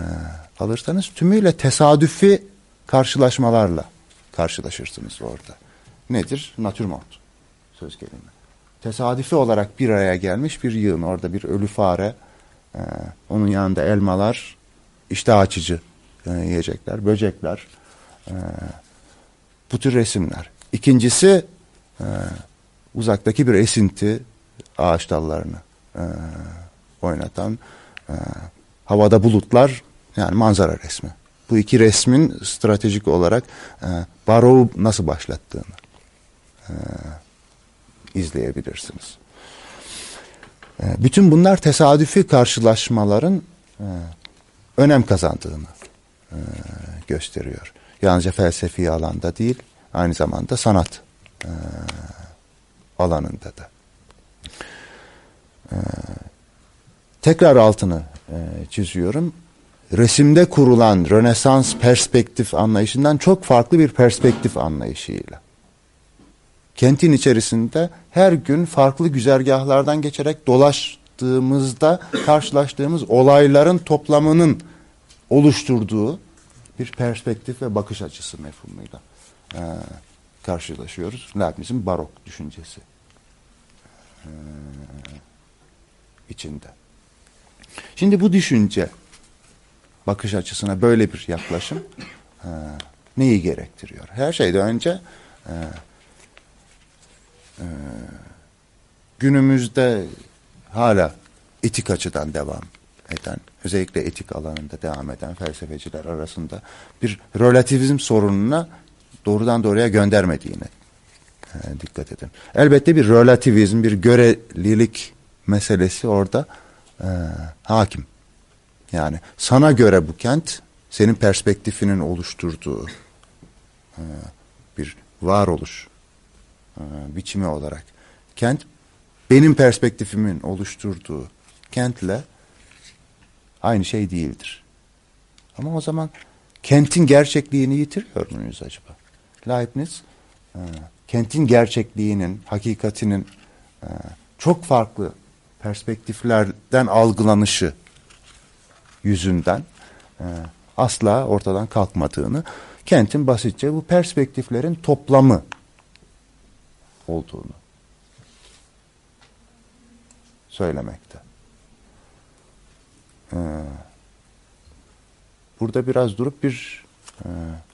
alırsanız tümüyle tesadüfi karşılaşmalarla karşılaşırsınız orada. Nedir? Natürmort söz gelimi tesadüfi olarak bir araya gelmiş bir yığın. Orada bir ölü fare, e, onun yanında elmalar, işte açıcı e, yiyecekler, böcekler, e, bu tür resimler. İkincisi e, uzaktaki bir esinti ağaç dallarını e, oynatan e, havada bulutlar yani manzara resmi. Bu iki resmin stratejik olarak e, Barrow nasıl başlattığını e, izleyebilirsiniz. Ee, bütün bunlar tesadüfi karşılaşmaların e, önem kazandığını e, gösteriyor. Yalnızca felsefi alanda değil, aynı zamanda sanat e, alanında da. Tekrar altını çiziyorum. Resimde kurulan Rönesans perspektif anlayışından çok farklı bir perspektif anlayışıyla kentin içerisinde her gün farklı güzergahlardan geçerek dolaştığımızda karşılaştığımız olayların toplamının oluşturduğu bir perspektif ve bakış açısı mefhumuyla e, karşılaşıyoruz. Leibniz'in barok düşüncesi e, içinde. Şimdi bu düşünce bakış açısına böyle bir yaklaşım e, neyi gerektiriyor? Her şeyden önce e, e, günümüzde hala etik açıdan devam eden, özellikle etik alanında devam eden felsefeciler arasında bir relativizm sorununa doğrudan doğruya göndermediğine e, dikkat edin. Elbette bir relativizm, bir görelilik meselesi orada e, hakim. Yani sana göre bu kent senin perspektifinin oluşturduğu e, bir varoluş biçimi olarak kent benim perspektifimin oluşturduğu kentle aynı şey değildir. Ama o zaman kentin gerçekliğini yitiriyor muyuz acaba? Leibniz e, kentin gerçekliğinin, hakikatinin e, çok farklı perspektiflerden algılanışı yüzünden e, asla ortadan kalkmadığını, kentin basitçe bu perspektiflerin toplamı olduğunu söylemekte. Ee, burada biraz durup bir e,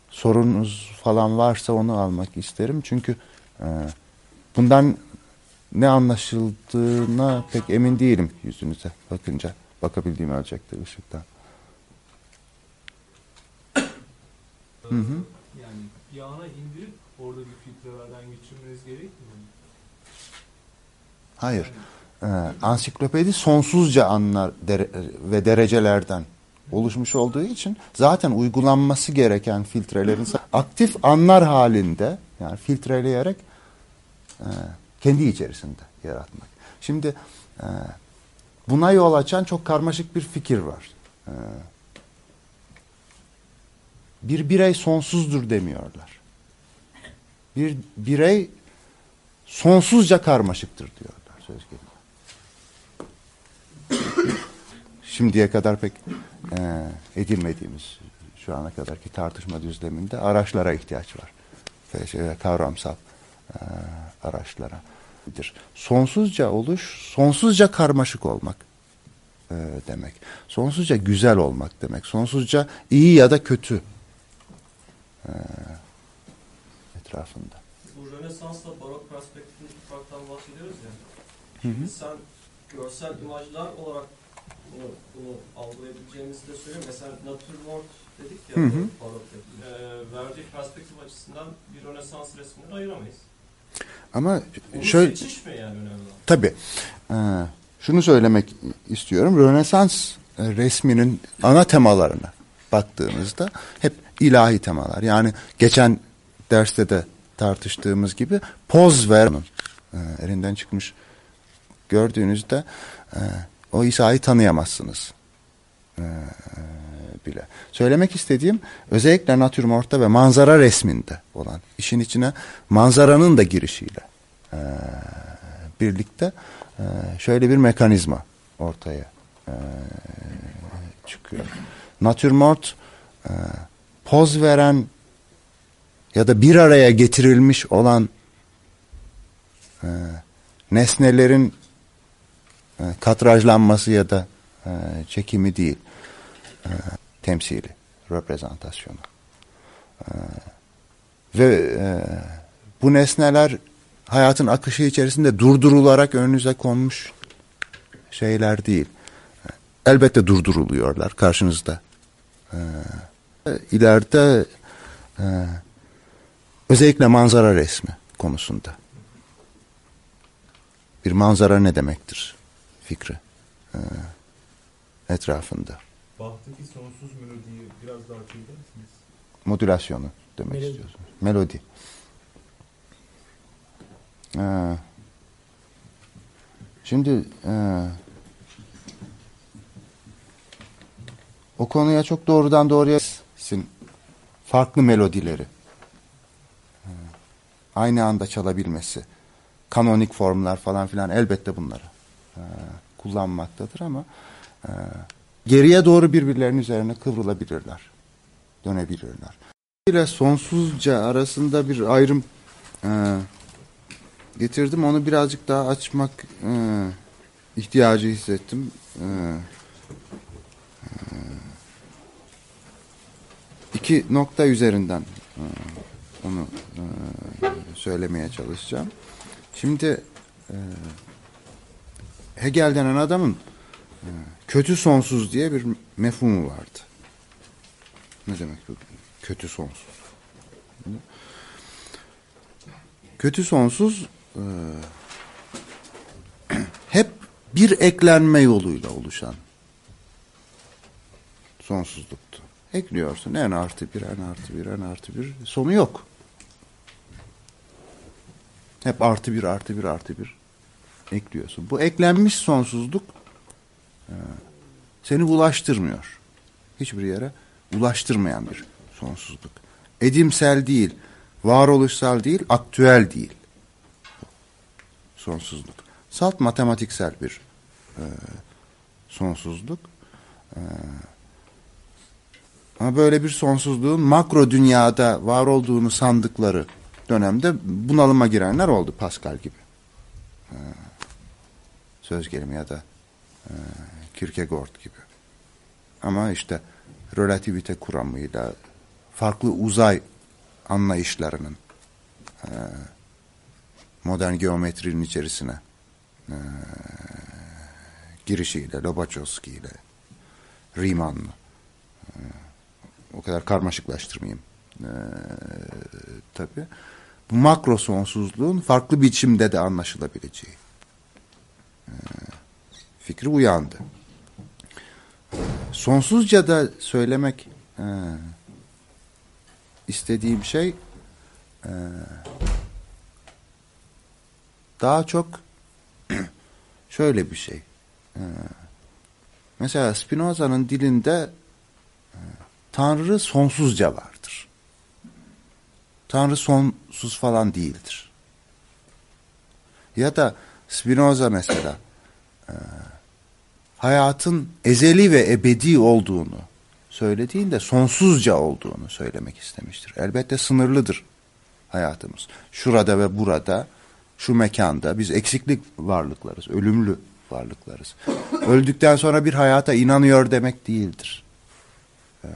sorunuz falan varsa onu almak isterim. Çünkü e, bundan ne anlaşıldığına pek emin değilim yüzünüze bakınca. Bakabildiğim ölçekte ışıktan. Hı hı. Yani yağına indirip orada bir filtrelerden geçirmeniz mu? Hayır. Ee, ansiklopedi sonsuzca anlar dere- ve derecelerden oluşmuş olduğu için zaten uygulanması gereken filtrelerin aktif anlar halinde yani filtreleyerek e, kendi içerisinde yaratmak. Şimdi e, buna yol açan çok karmaşık bir fikir var. E, bir birey sonsuzdur demiyorlar. Bir birey sonsuzca karmaşıktır diyorlar söz gelimi. Şimdiye kadar pek e, edilmediğimiz şu ana kadarki tartışma düzleminde araçlara ihtiyaç var. Ve şey, kavramsal e, araçlara. Sonsuzca oluş, sonsuzca karmaşık olmak e, demek. Sonsuzca güzel olmak demek. Sonsuzca iyi ya da kötü e, etrafında. Bu Rönesans'la barok farktan bahsediyoruz ya. Hı hı. Şimdi sen görsel imajlar olarak bunu, bunu algılayabileceğimizi de söyleyeyim. Mesela Naturwort dedik ya Hı hı. barok e, verdiği perspektif açısından bir Rönesans resmini ayıramayız. Ama Bunu şöyle seçiş mi yani önemli olan? Tabii. Ee, şunu söylemek istiyorum. Rönesans e, resminin ana temalarına baktığınızda hep ilahi temalar. Yani geçen derste de tartıştığımız gibi poz vermenin e, elinden çıkmış gördüğünüzde e, o İsa'yı tanıyamazsınız e, bile. Söylemek istediğim özellikle natürmortta ve manzara resminde olan işin içine manzaranın da girişiyle e, birlikte e, şöyle bir mekanizma ortaya e, çıkıyor. Natürmort e, poz veren ya da bir araya getirilmiş olan e, nesnelerin e, katrajlanması ya da e, çekimi değil, e, temsili, reprezentasyonu. E, ve e, bu nesneler hayatın akışı içerisinde durdurularak önünüze konmuş şeyler değil. Elbette durduruluyorlar karşınızda. Ee, ileride e, özellikle manzara resmi konusunda. Bir manzara ne demektir fikri e, etrafında. Bach'taki sonsuz melodiyi biraz daha açabilir misiniz? Modülasyonu demek Melodi. istiyorsunuz. Melodi. Ee, şimdi e, o konuya çok doğrudan doğruya farklı melodileri e, aynı anda çalabilmesi, kanonik formlar falan filan elbette bunları e, kullanmaktadır ama e, geriye doğru birbirlerinin üzerine kıvrılabilirler, dönebilirler ile sonsuzca arasında bir ayrım e, getirdim. Onu birazcık daha açmak e, ihtiyacı hissettim. E, e, iki nokta üzerinden e, onu e, söylemeye çalışacağım. Şimdi e, Hegel denen adamın e, kötü sonsuz diye bir mefhumu vardı. Ne demek bu? Kötü sonsuz. Kötü sonsuz e, hep bir eklenme yoluyla oluşan sonsuzluktu. Ekliyorsun n artı bir, n artı bir, n artı bir. Sonu yok. Hep artı bir, artı bir, artı bir ekliyorsun. Bu eklenmiş sonsuzluk e, seni ulaştırmıyor. Hiçbir yere ulaştırmayan bir sonsuzluk. Edimsel değil, varoluşsal değil, aktüel değil. Sonsuzluk. Salt matematiksel bir e, sonsuzluk. E, ama böyle bir sonsuzluğun makro dünyada var olduğunu sandıkları dönemde bunalıma girenler oldu Pascal gibi. Ee, söz gelimi ya da e, Kierkegaard gibi. Ama işte relativite kuramıyla farklı uzay anlayışlarının e, modern geometrinin içerisine e, girişiyle, Lobachevsky ile, Riemann'la e, o kadar karmaşıklaştırmayayım e, tabii. Bu makro sonsuzluğun farklı biçimde de anlaşılabileceği fikri uyandı. Sonsuzca da söylemek e, istediğim şey e, daha çok şöyle bir şey. E, mesela Spinoza'nın dilinde Tanrı sonsuzca vardır. Tanrı sonsuz falan değildir. Ya da Spinoza mesela e, hayatın ezeli ve ebedi olduğunu söylediğinde sonsuzca olduğunu söylemek istemiştir. Elbette sınırlıdır hayatımız. Şurada ve burada, şu mekanda biz eksiklik varlıklarız, ölümlü varlıklarız. Öldükten sonra bir hayata inanıyor demek değildir. Ee,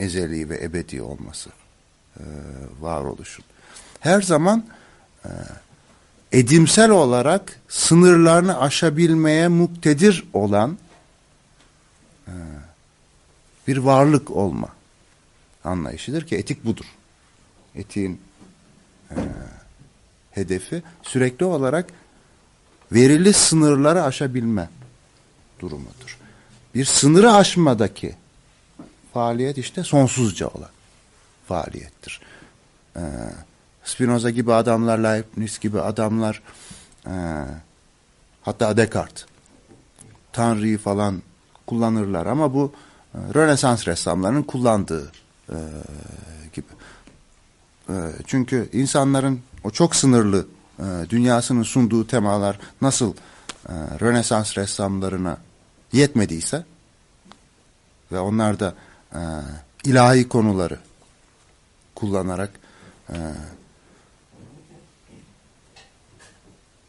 ezeli ve ebedi olması, e, varoluşun. Her zaman e, edimsel olarak sınırlarını aşabilmeye muktedir olan e, bir varlık olma anlayışıdır ki etik budur. Etiğin e, hedefi sürekli olarak verili sınırları aşabilme durumudur. Bir sınırı aşmadaki faaliyet işte sonsuzca olan faaliyettir. Ee, Spinoza gibi adamlar, Leibniz gibi adamlar, e, hatta Descartes, Tanrı'yı falan kullanırlar ama bu e, Rönesans ressamlarının kullandığı e, gibi. E, çünkü insanların o çok sınırlı e, dünyasının sunduğu temalar nasıl e, Rönesans ressamlarına yetmediyse ve onlar da e, ilahi konuları kullanarak e,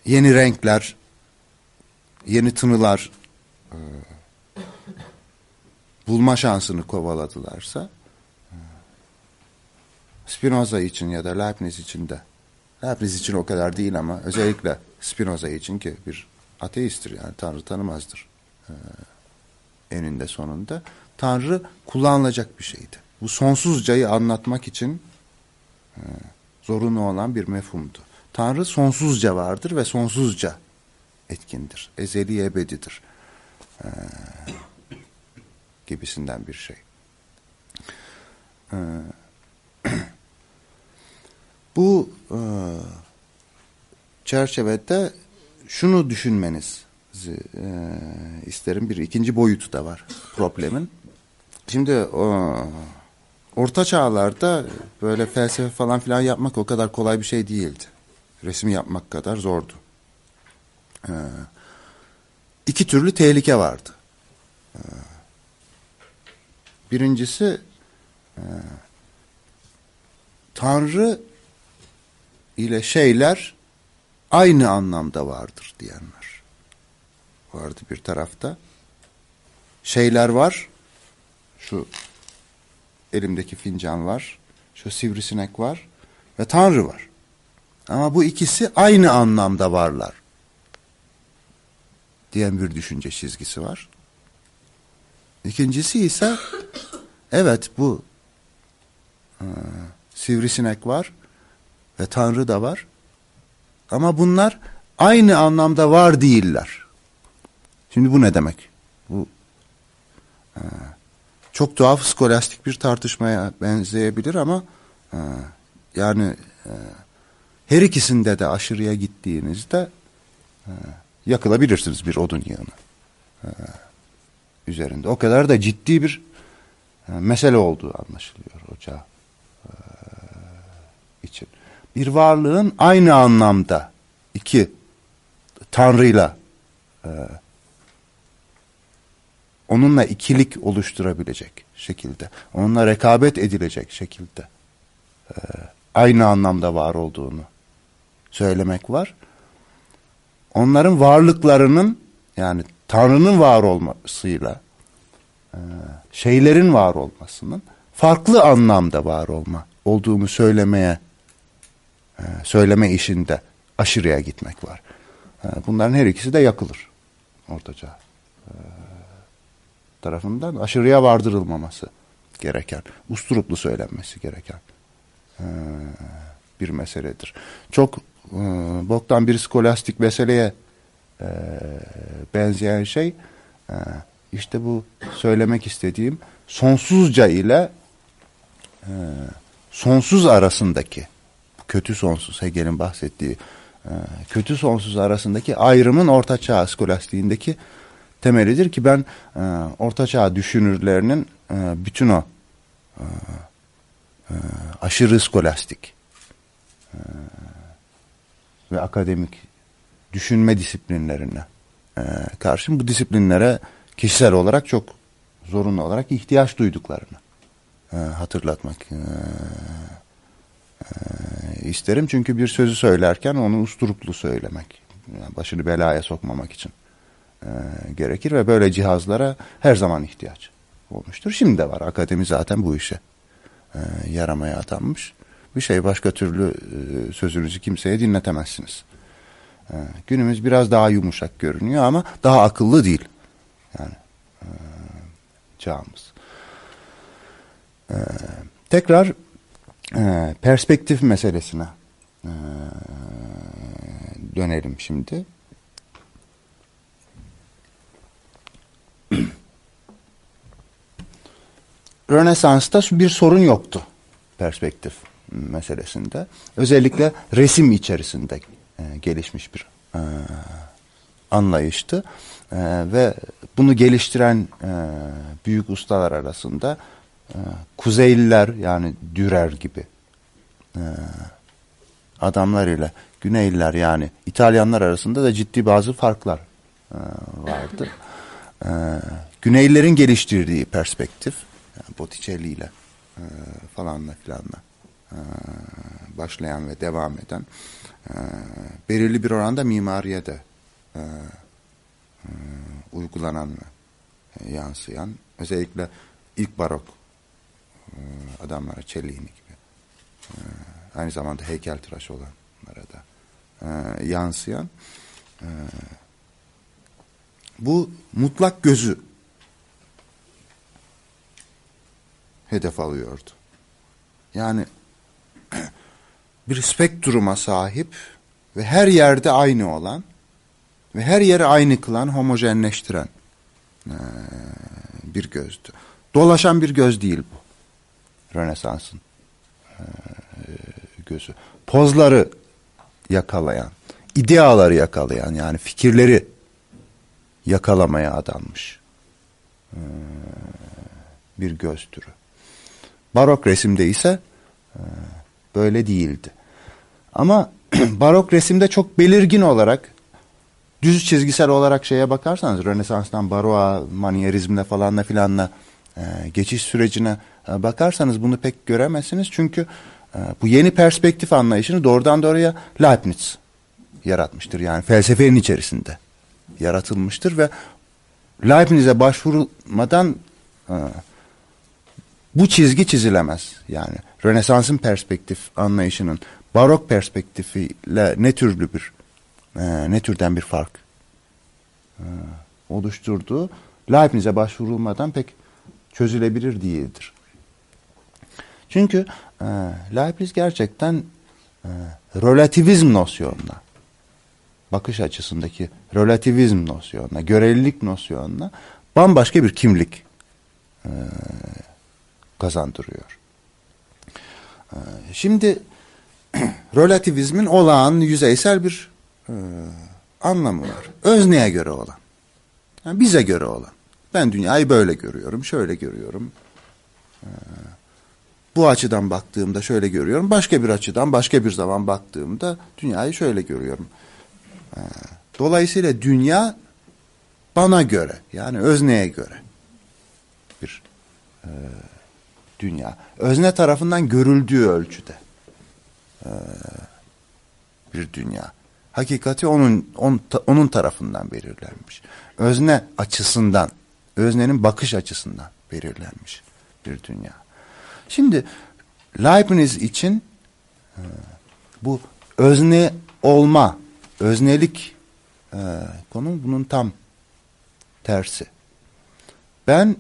yeni renkler, yeni tınılar e, bulma şansını kovaladılarsa e, Spinoza için ya da Leibniz için de Leibniz için o kadar değil ama özellikle Spinoza için ki bir ateisttir yani Tanrı tanımazdır e, eninde sonunda. Tanrı kullanılacak bir şeydi. Bu sonsuzcayı anlatmak için zorunlu olan bir mefhumdu. Tanrı sonsuzca vardır ve sonsuzca etkindir. Ezeli ebedidir. E, gibisinden bir şey. E, bu e, çerçevede şunu düşünmeniz e, isterim. Bir ikinci boyutu da var problemin. Şimdi o, orta çağlarda böyle felsefe falan filan yapmak o kadar kolay bir şey değildi. Resim yapmak kadar zordu. Ee, iki türlü tehlike vardı. Ee, birincisi e, Tanrı ile şeyler aynı anlamda vardır diyenler. Vardı bir tarafta. Şeyler var. Şu elimdeki fincan var. Şu sivrisinek var. Ve Tanrı var. Ama bu ikisi aynı anlamda varlar. Diyen bir düşünce çizgisi var. İkincisi ise evet bu e, sivrisinek var ve Tanrı da var. Ama bunlar aynı anlamda var değiller. Şimdi bu ne demek? Bu e, çok tuhaf skolastik bir tartışmaya benzeyebilir ama e, yani e, her ikisinde de aşırıya gittiğinizde e, yakılabilirsiniz bir odun yığını e, üzerinde. O kadar da ciddi bir e, mesele olduğu anlaşılıyor ocağı için. Bir varlığın aynı anlamda iki tanrıyla onunla ikilik oluşturabilecek şekilde, onunla rekabet edilecek şekilde aynı anlamda var olduğunu söylemek var. Onların varlıklarının yani Tanrı'nın var olmasıyla e, şeylerin var olmasının farklı anlamda var olma olduğunu söylemeye e, söyleme işinde aşırıya gitmek var. E, bunların her ikisi de yakılır ortaca tarafından aşırıya vardırılmaması gereken, usturuplu söylenmesi gereken bir meseledir. Çok boktan bir skolastik meseleye e, benzeyen şey e, işte bu söylemek istediğim sonsuzca ile e, sonsuz arasındaki kötü sonsuz Hegel'in bahsettiği e, kötü sonsuz arasındaki ayrımın ortaçağ skolastiğindeki temelidir ki ben e, ortaçağ düşünürlerinin e, bütün o e, e, aşırı skolastik e, ve akademik düşünme disiplinlerine e, karşın bu disiplinlere kişisel olarak çok zorunlu olarak ihtiyaç duyduklarını e, hatırlatmak e, e, isterim. Çünkü bir sözü söylerken onu usturuplu söylemek, yani başını belaya sokmamak için e, gerekir ve böyle cihazlara her zaman ihtiyaç olmuştur. Şimdi de var. Akademi zaten bu işe e, yaramaya atanmış. Bir şey başka türlü e, sözünüzü kimseye dinletemezsiniz. E, günümüz biraz daha yumuşak görünüyor ama daha akıllı değil. Yani e, çağımız. E, tekrar e, perspektif meselesine e, dönelim şimdi. Rönesans'ta bir sorun yoktu perspektif meselesinde. Özellikle resim içerisinde e, gelişmiş bir e, anlayıştı. E, ve bunu geliştiren e, büyük ustalar arasında e, Kuzeyliler yani Dürer gibi e, adamlar ile Güneyliler yani İtalyanlar arasında da ciddi bazı farklar e, vardı. E, Güneylilerin geliştirdiği perspektif yani Botticelli ile e, falanla filanla başlayan ve devam eden e, belirli bir oranda mimariye de e, e, uygulanan ve e, yansıyan özellikle ilk barok adamlara Cellini gibi aynı zamanda heykeltıraş olanlara da yansıyan bu mutlak gözü hedef alıyordu. Yani bir spektruma sahip ve her yerde aynı olan ve her yeri aynı kılan, homojenleştiren bir gözdü. Dolaşan bir göz değil bu. Rönesans'ın gözü. Pozları yakalayan, ideaları yakalayan yani fikirleri yakalamaya adanmış bir göz türü. Barok resimde ise böyle değildi. Ama barok resimde çok belirgin olarak düz çizgisel olarak şeye bakarsanız Rönesans'tan baroğa, manyerizmle falanla filanla e, geçiş sürecine e, bakarsanız bunu pek göremezsiniz. Çünkü e, bu yeni perspektif anlayışını doğrudan doğruya Leibniz yaratmıştır. Yani felsefenin içerisinde yaratılmıştır ve Leibniz'e başvurulmadan e, bu çizgi çizilemez. Yani Rönesans'ın perspektif anlayışının barok perspektifiyle ne türlü bir e, ne türden bir fark e, oluşturduğu Leibniz'e başvurulmadan pek çözülebilir değildir. Çünkü e, Leibniz gerçekten e, relativizm nosyonuna, bakış açısındaki relativizm nosyonuna, görelilik nosyonuna bambaşka bir kimlik e, kazandırıyor. E, şimdi relativizmin olağan, yüzeysel bir e, anlamı var. Özneye göre olan. Yani bize göre olan. Ben dünyayı böyle görüyorum, şöyle görüyorum. E, bu açıdan baktığımda şöyle görüyorum. Başka bir açıdan, başka bir zaman baktığımda dünyayı şöyle görüyorum. E, dolayısıyla dünya bana göre, yani özneye göre bir e, dünya. Özne tarafından görüldüğü ölçüde e, bir dünya. Hakikati onun on, onun tarafından belirlenmiş. Özne açısından, öznenin bakış açısından belirlenmiş bir dünya. Şimdi Leibniz için e, bu özne olma, öznelik e, konu bunun tam tersi. Ben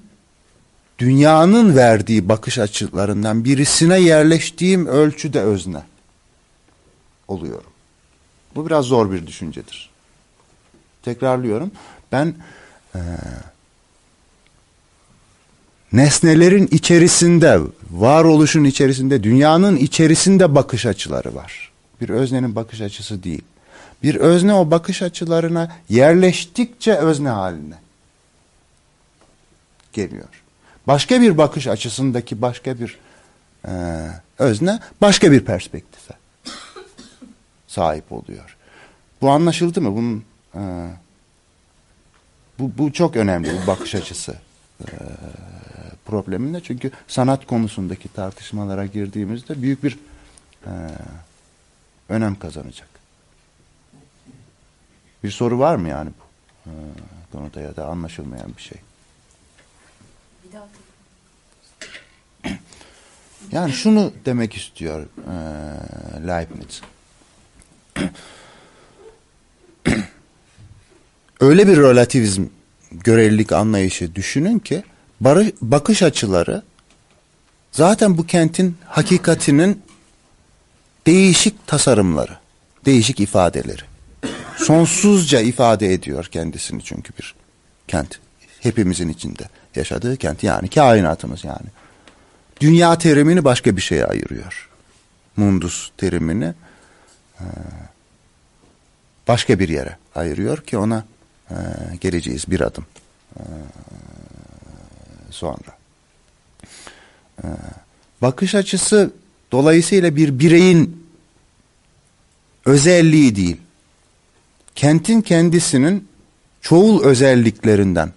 dünyanın verdiği bakış açılarından birisine yerleştiğim ölçüde özne oluyorum. Bu biraz zor bir düşüncedir. Tekrarlıyorum. Ben e, nesnelerin içerisinde, varoluşun içerisinde, dünyanın içerisinde bakış açıları var. Bir öznenin bakış açısı değil. Bir özne o bakış açılarına yerleştikçe özne haline geliyor. Başka bir bakış açısındaki başka bir e, özne başka bir perspektife sahip oluyor. Bu anlaşıldı mı? Bunun e, bu, bu çok önemli bu bakış açısı e, probleminde. Çünkü sanat konusundaki tartışmalara girdiğimizde büyük bir e, önem kazanacak. Bir soru var mı yani bu e, konuda ya da anlaşılmayan bir şey? Bir daha Yani şunu demek istiyor e, Leibniz. Öyle bir relativizm, görelilik anlayışı düşünün ki barı, bakış açıları zaten bu kentin hakikatinin değişik tasarımları, değişik ifadeleri. Sonsuzca ifade ediyor kendisini çünkü bir kent. Hepimizin içinde yaşadığı kent yani kainatımız yani. Dünya terimini başka bir şeye ayırıyor. Mundus terimini başka bir yere ayırıyor ki ona e, geleceğiz bir adım e, sonra. Bakış açısı dolayısıyla bir bireyin özelliği değil. Kentin kendisinin çoğul özelliklerinden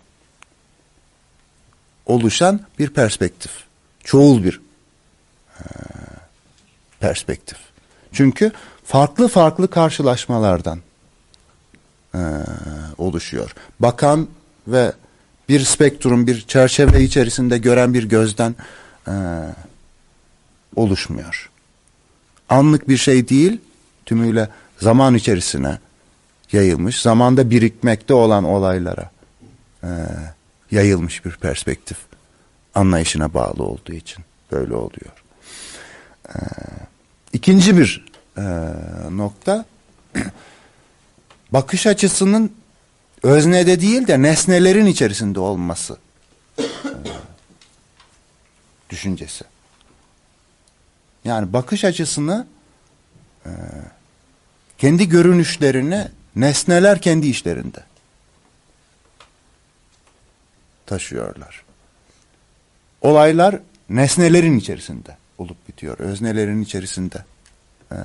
oluşan bir perspektif çoğul bir e, perspektif. Çünkü farklı farklı karşılaşmalardan e, oluşuyor. Bakan ve bir spektrum, bir çerçeve içerisinde gören bir gözden e, oluşmuyor. Anlık bir şey değil, tümüyle zaman içerisine yayılmış, zamanda birikmekte olan olaylara e, yayılmış bir perspektif anlayışına bağlı olduğu için böyle oluyor. Ee, ikinci bir e, nokta bakış açısının öznede değil de nesnelerin içerisinde olması e, düşüncesi. Yani bakış açısını e, kendi görünüşlerini nesneler kendi işlerinde taşıyorlar. Olaylar nesnelerin içerisinde olup bitiyor. Öznelerin içerisinde e,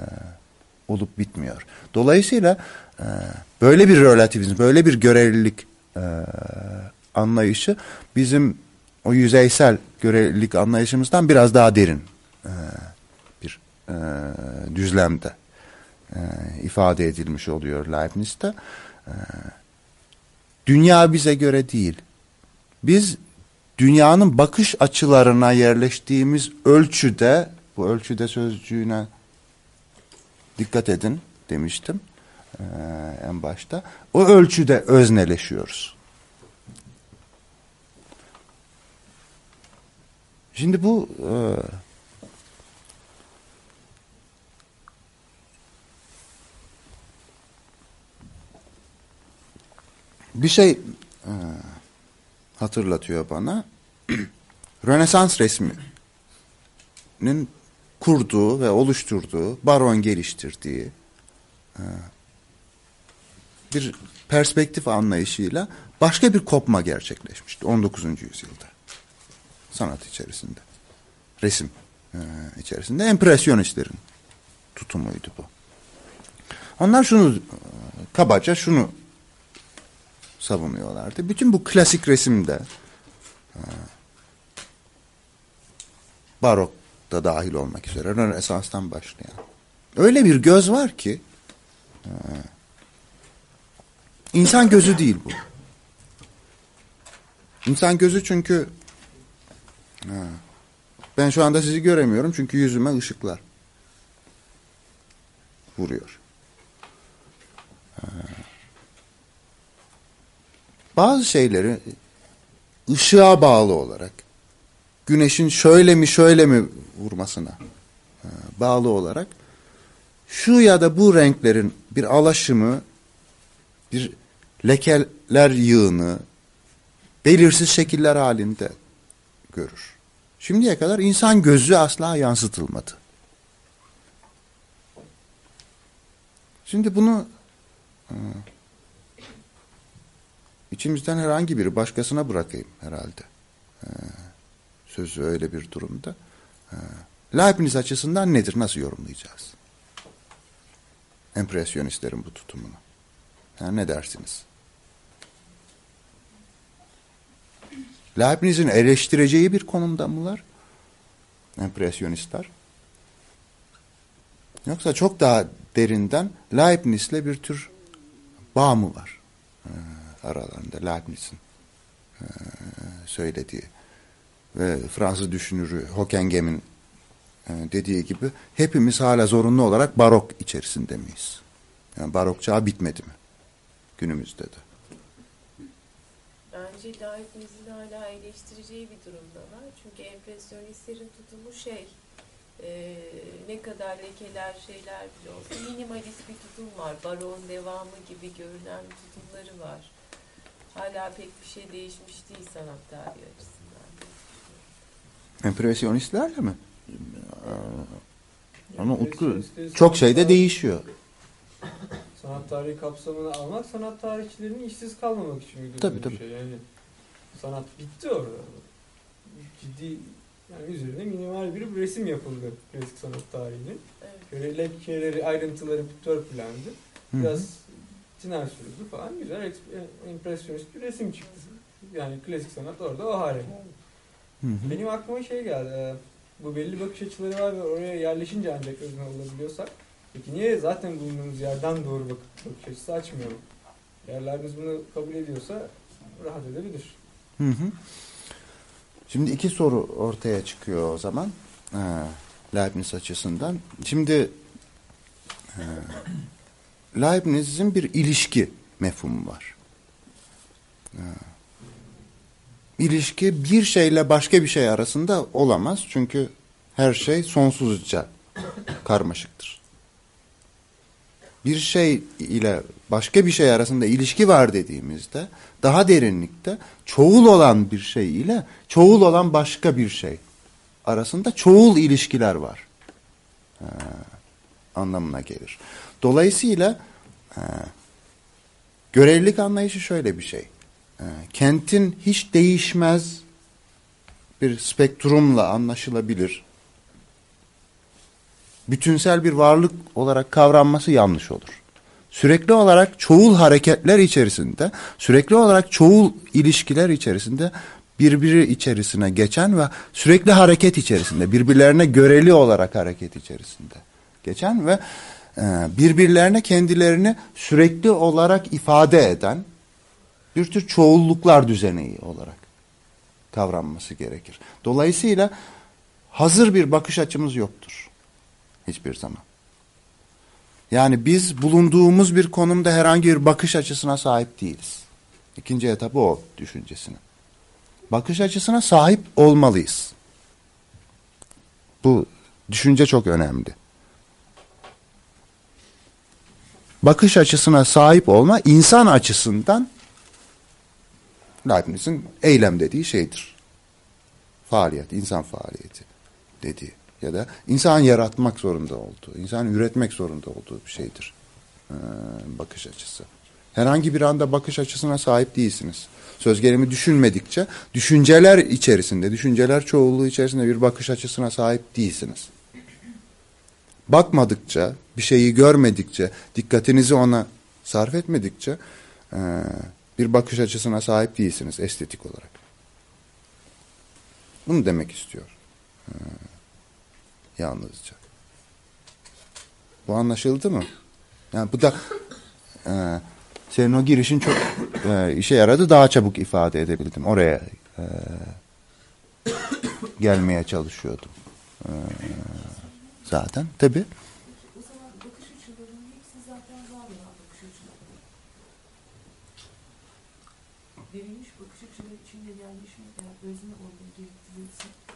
olup bitmiyor. Dolayısıyla e, böyle bir relativizm, böyle bir görevlilik e, anlayışı bizim o yüzeysel görevlilik anlayışımızdan biraz daha derin e, bir e, düzlemde e, ifade edilmiş oluyor Leibniz'de. E, dünya bize göre değil. Biz dünyanın bakış açılarına yerleştiğimiz ölçüde, bu ölçüde sözcüğüne dikkat edin demiştim ee, en başta. O ölçüde özneleşiyoruz. Şimdi bu e, bir şey e, hatırlatıyor bana. Rönesans resminin kurduğu ve oluşturduğu, baron geliştirdiği e, bir perspektif anlayışıyla başka bir kopma gerçekleşmişti 19. yüzyılda sanat içerisinde. Resim e, içerisinde empresyonistlerin tutumuydu bu. Onlar şunu e, kabaca şunu savunuyorlardı. Bütün bu klasik resimde barok da dahil olmak üzere Rönesans'tan başlayan öyle bir göz var ki e, insan gözü değil bu. İnsan gözü çünkü ha, ben şu anda sizi göremiyorum çünkü yüzüme ışıklar vuruyor. Ha. Bazı şeyleri ışığa bağlı olarak güneşin şöyle mi şöyle mi vurmasına ha, bağlı olarak şu ya da bu renklerin bir alaşımı bir lekeler yığını belirsiz şekiller halinde görür. Şimdiye kadar insan gözü asla yansıtılmadı. Şimdi bunu e, içimizden herhangi biri başkasına bırakayım herhalde. Sözü öyle bir durumda. Leibniz açısından nedir? Nasıl yorumlayacağız? Empresyonistlerin bu tutumunu. Ha, ne dersiniz? Leibniz'in eleştireceği bir konumda mılar? Empresyonistler. Yoksa çok daha derinden Leibniz'le bir tür bağ mı var? Aralarında Leibniz'in söylediği ve Fransız düşünürü Hockenheim'in e, dediği gibi hepimiz hala zorunlu olarak barok içerisinde miyiz? Yani barok çağı bitmedi mi? Günümüzde de. Bence Leibniz'in hala eleştireceği bir durumda var. Çünkü empresyonistlerin tutumu şey, e, ne kadar lekeler şeyler bile olsa minimalist bir tutum var. Baron devamı gibi görünen tutumları var. Hala pek bir şey değişmiş değil sanat tarihi açısından. Empresyonistlerle mi? Ama Utku çok şeyde değişiyor. Sanat tarihi kapsamını almak sanat tarihçilerinin işsiz kalmamak için uydurduğu Tabii, bir tabii. şey. Yani sanat bitti orada. Ciddi yani üzerine minimal bir resim yapıldı klasik sanat tarihinin. Evet. Böyle lekeleri, ayrıntıları törpülendi. Biraz tiner sürdü falan. Güzel empresyonist bir resim çıktı. Yani klasik sanat orada o hale geldi. Hı hı. Benim aklıma şey geldi. e, Bu belli bakış açıları var ve oraya yerleşince ancak özne olabiliyorsak. Peki niye zaten bulunduğumuz yerden doğru bakıp bakış açısı açmıyorum? Yerlerimiz bunu kabul ediyorsa rahat edebilir. Hı hı. Şimdi iki soru ortaya çıkıyor o zaman. Ee, Leibniz açısından. Şimdi e, Leibniz'in bir ilişki mefhumu var. Ee, ilişki bir şeyle başka bir şey arasında olamaz. Çünkü her şey sonsuzca karmaşıktır. Bir şey ile başka bir şey arasında ilişki var dediğimizde daha derinlikte çoğul olan bir şey ile çoğul olan başka bir şey arasında çoğul ilişkiler var. Ee, anlamına gelir. Dolayısıyla e, görevlilik anlayışı şöyle bir şey. E, kentin hiç değişmez bir spektrumla anlaşılabilir. Bütünsel bir varlık olarak kavranması yanlış olur. Sürekli olarak çoğul hareketler içerisinde, sürekli olarak çoğul ilişkiler içerisinde birbiri içerisine geçen ve sürekli hareket içerisinde, birbirlerine göreli olarak hareket içerisinde geçen ve e, birbirlerine kendilerini sürekli olarak ifade eden bir tür çoğulluklar düzeneği olarak kavranması gerekir. Dolayısıyla hazır bir bakış açımız yoktur. Hiçbir zaman. Yani biz bulunduğumuz bir konumda herhangi bir bakış açısına sahip değiliz. İkinci etabı o düşüncesinin. Bakış açısına sahip olmalıyız. Bu düşünce çok önemli. Bakış açısına sahip olma insan açısından Leibniz'in eylem dediği şeydir. Faaliyet, insan faaliyeti dediği ya da insan yaratmak zorunda olduğu, insan üretmek zorunda olduğu bir şeydir. Ee, bakış açısı. Herhangi bir anda bakış açısına sahip değilsiniz. Söz gelimi düşünmedikçe düşünceler içerisinde, düşünceler çoğulluğu içerisinde bir bakış açısına sahip değilsiniz. Bakmadıkça, bir şeyi görmedikçe, dikkatinizi ona sarf etmedikçe e, bir bakış açısına sahip değilsiniz estetik olarak. Bunu demek istiyor. E, yalnızca. Bu anlaşıldı mı? Yani bu da e, senin o girişin çok e, işe yaradı. Daha çabuk ifade edebildim. Oraya e, gelmeye çalışıyordum. E, zaten. Tabii. O zaman bakış açılarının hepsi zaten var olan bakış açıları. Verilmiş bakış açıları içinde yerleşmek eğer özne olmayı gerektirirse Hı hı. var olan ya da birbirinin dışında bir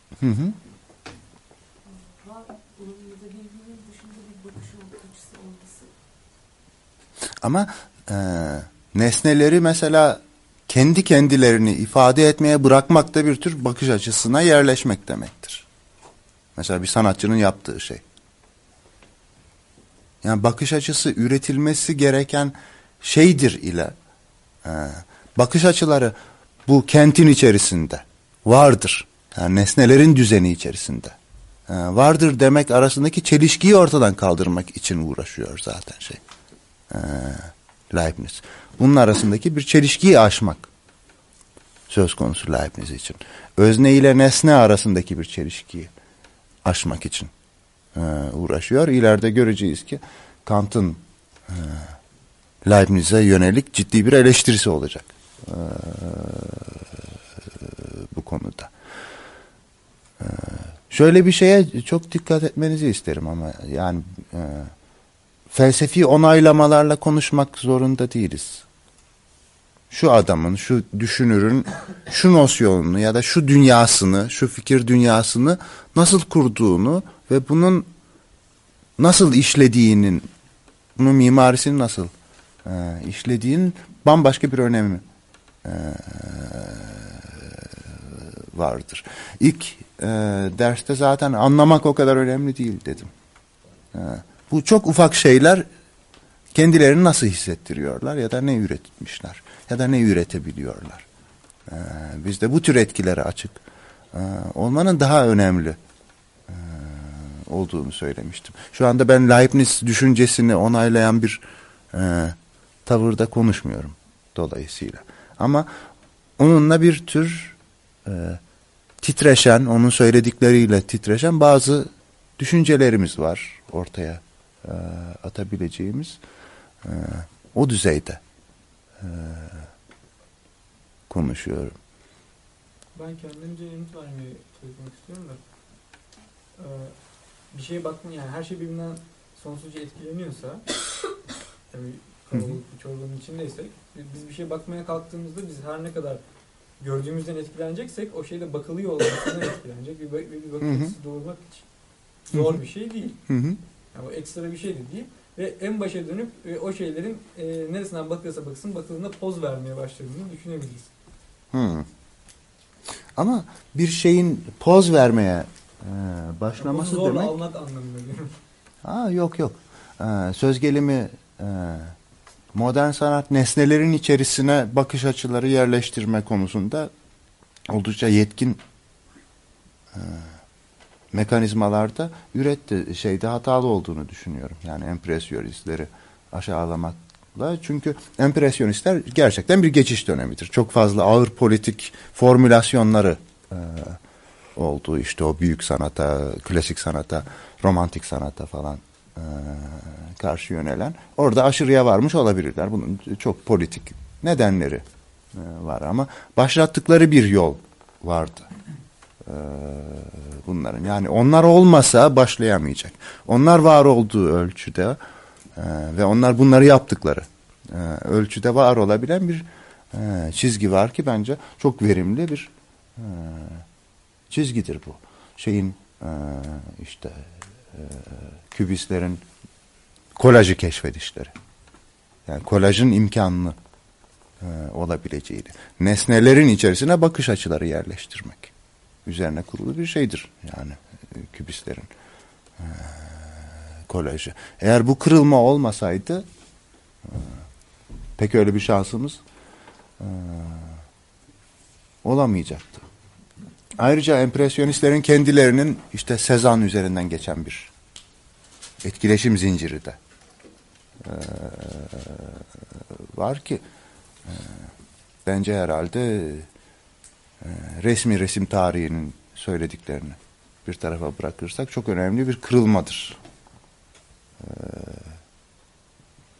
bakış açısı olması Ama e, nesneleri mesela kendi kendilerini ifade etmeye bırakmak da bir tür bakış açısına yerleşmek demektir. Mesela bir sanatçının yaptığı şey. Yani bakış açısı üretilmesi gereken şeydir ile e, bakış açıları bu kentin içerisinde vardır. Yani nesnelerin düzeni içerisinde e, vardır demek arasındaki çelişkiyi ortadan kaldırmak için uğraşıyor zaten şey. E, Leibniz. Bunun arasındaki bir çelişkiyi aşmak söz konusu Leibniz için. Özne ile nesne arasındaki bir çelişkiyi aşmak için e, uğraşıyor. İleride göreceğiz ki Kant'ın e, Leibniz'e yönelik ciddi bir eleştirisi olacak e. Şöyle bir şeye çok dikkat etmenizi isterim ama yani e, felsefi onaylamalarla konuşmak zorunda değiliz. Şu adamın, şu düşünürün şu nosyonunu ya da şu dünyasını, şu fikir dünyasını nasıl kurduğunu ve bunun nasıl işlediğinin, bunun mimarisini nasıl e, işlediğinin bambaşka bir önemi e, vardır. İlk e, derste zaten anlamak o kadar önemli değil dedim. E, bu çok ufak şeyler kendilerini nasıl hissettiriyorlar ya da ne üretmişler ya da ne üretebiliyorlar. Ee, bizde bu tür etkilere açık ee, olmanın daha önemli ee, olduğunu söylemiştim. Şu anda ben Leibniz düşüncesini onaylayan bir e, tavırda konuşmuyorum dolayısıyla. Ama onunla bir tür e, titreşen, onun söyledikleriyle titreşen bazı düşüncelerimiz var ortaya e, atabileceğimiz e, o düzeyde e, konuşuyorum. Ben kendimce yanıt çalışmak istiyorum da. Ee, bir şeye bakma yani her şey birbirinden sonsuzca etkileniyorsa yani kalabalık bir çorbanın içindeysek biz bir şeye bakmaya kalktığımızda biz her ne kadar gördüğümüzden etkileneceksek o şeyde bakılıyor olmasından etkilenecek. Bir, bir, bir bakış açısı doğurmak hiç zor bir şey değil. Yani o ekstra bir şey de değil. Ve en başa dönüp e, o şeylerin e, neresinden bakılırsa baksın bakıldığında poz vermeye başladığını düşünebiliriz. Hı. Ama bir şeyin poz vermeye e, başlaması Pozu zorla demek almak anlamında diyorum. Aa, yok yok. Ee, söz gelimi e, modern sanat nesnelerin içerisine bakış açıları yerleştirme konusunda oldukça yetkin e, mekanizmalarda üretti. Şeyde hatalı olduğunu düşünüyorum. Yani empresyonistleri aşağılamakla. Çünkü empresyonistler gerçekten bir geçiş dönemidir. Çok fazla ağır politik formülasyonları e, olduğu işte o büyük sanata, klasik sanata, romantik sanata falan karşı yönelen orada aşırıya varmış olabilirler. Bunun çok politik nedenleri e, var ama başlattıkları bir yol vardı e, bunların. Yani onlar olmasa başlayamayacak. Onlar var olduğu ölçüde e, ve onlar bunları yaptıkları e, ölçüde var olabilen bir çizgi var ki bence çok verimli bir çizgidir bu. Şeyin işte kübistlerin kolajı keşfedişleri. Yani kolajın imkanlı e, olabileceğini. Nesnelerin içerisine bakış açıları yerleştirmek. Üzerine kurulu bir şeydir yani e, kübistlerin e, kolajı. Eğer bu kırılma olmasaydı e, pek öyle bir şansımız e, olamayacaktı. Ayrıca empresyonistlerin kendilerinin işte Sezan üzerinden geçen bir etkileşim zinciri de e, var ki e, bence herhalde e, resmi resim tarihinin söylediklerini bir tarafa bırakırsak çok önemli bir kırılmadır. E,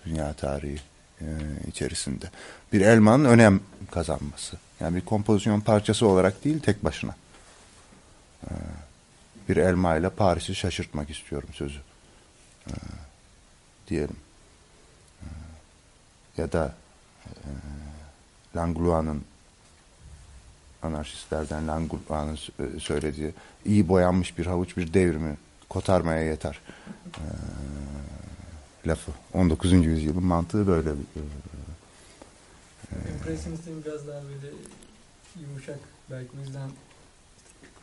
dünya tarihi e, içerisinde. Bir elmanın önem kazanması. Yani bir kompozisyon parçası olarak değil tek başına. E, bir elma ile Paris'i şaşırtmak istiyorum sözü. E, diyelim. E, ya da e, Langlois'ın anarşistlerden Langlois'ın sö- söylediği iyi boyanmış bir havuç bir devrimi kotarmaya yeter. E, lafı. 19. yüzyılın mantığı böyle. bir- e, biraz daha böyle yumuşak belki o yüzden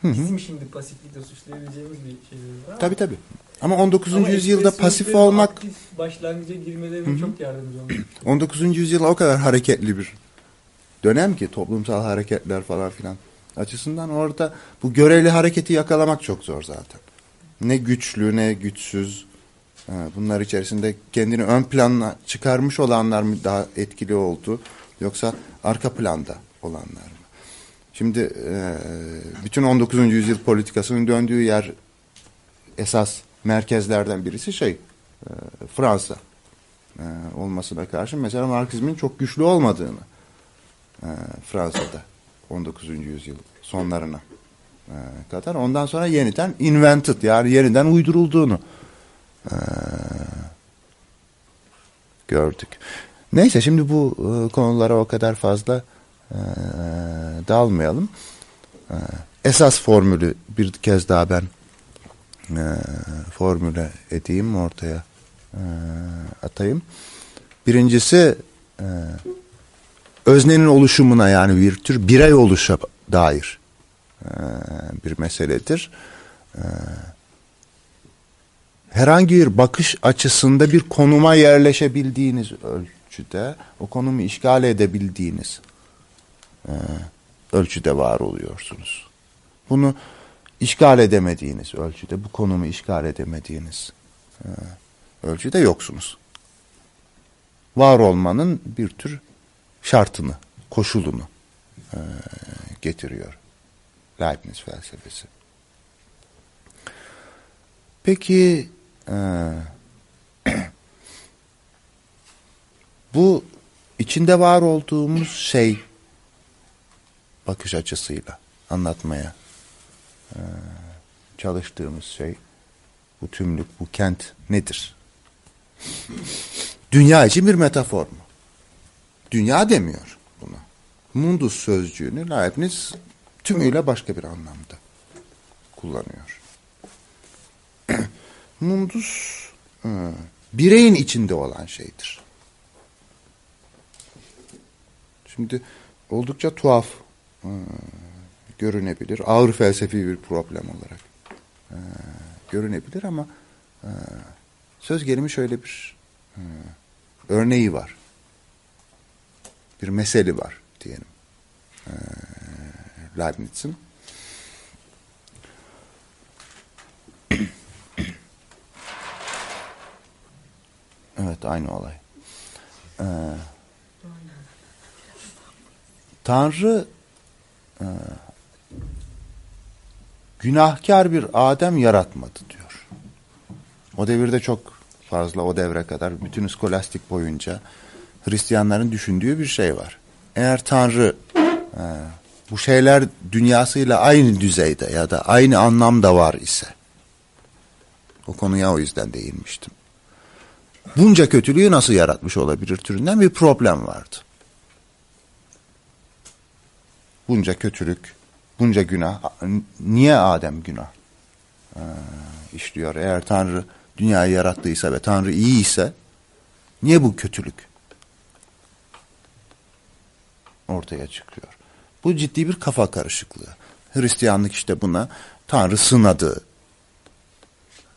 Hı hı. bizim şimdi pasiflikle suçlayabileceğimiz bir şeyleri var. Tabii tabii. Ama 19. ama yüzyılda pasif olmak aktif başlangıca girmelerine Hı hı. çok yardımcı olmuş. 19. yüzyıl o kadar hareketli bir dönem ki toplumsal hareketler falan filan açısından orada bu göreli hareketi yakalamak çok zor zaten. Ne güçlü ne güçsüz e, bunlar içerisinde kendini ön plana çıkarmış olanlar mı daha etkili oldu yoksa arka planda olanlar mı? Şimdi e, bütün 19. yüzyıl politikasının döndüğü yer esas merkezlerden birisi şey e, Fransa e, olmasına karşın mesela Marksizmin çok güçlü olmadığını e, Fransa'da 19. yüzyıl sonlarına e, kadar ondan sonra yeniden invented yani yeniden uydurulduğunu gördük. Neyse şimdi bu konulara o kadar fazla dalmayalım. Esas formülü bir kez daha ben e, formüle edeyim ortaya e, atayım. Birincisi e, öznenin oluşumuna yani bir tür birey oluşa dair e, bir meseledir. E, herhangi bir bakış açısında bir konuma yerleşebildiğiniz ölçüde, o konumu işgal edebildiğiniz e, ölçüde var oluyorsunuz. Bunu işgal edemediğiniz ölçüde, bu konumu işgal edemediğiniz e, ölçüde yoksunuz. Var olmanın bir tür şartını, koşulunu e, getiriyor Leibniz felsefesi. Peki e, bu içinde var olduğumuz şey bakış açısıyla anlatmaya çalıştığımız şey bu tümlük, bu kent nedir? Dünya için bir metafor mu? Dünya demiyor buna. Mundus sözcüğünü Leibniz tümüyle başka bir anlamda kullanıyor. Mundus e, bireyin içinde olan şeydir. Şimdi oldukça tuhaf e, görünebilir. Ağır felsefi bir problem olarak e, görünebilir ama e, söz gelimi şöyle bir e, örneği var. Bir meseli var diyelim. E, Leibniz'in. Evet aynı olay. Ee, Tanrı e, günahkar bir Adem yaratmadı diyor. O devirde çok fazla o devre kadar bütün skolastik boyunca Hristiyanların düşündüğü bir şey var. Eğer Tanrı e, bu şeyler dünyasıyla aynı düzeyde ya da aynı anlamda var ise o konuya o yüzden değinmiştim. Bunca kötülüğü nasıl yaratmış olabilir türünden bir problem vardı. Bunca kötülük, bunca günah. Niye Adem günah e, işliyor. Eğer Tanrı dünyayı yarattıysa ve Tanrı iyi ise niye bu kötülük ortaya çıkıyor? Bu ciddi bir kafa karışıklığı. Hristiyanlık işte buna Tanrı sınadı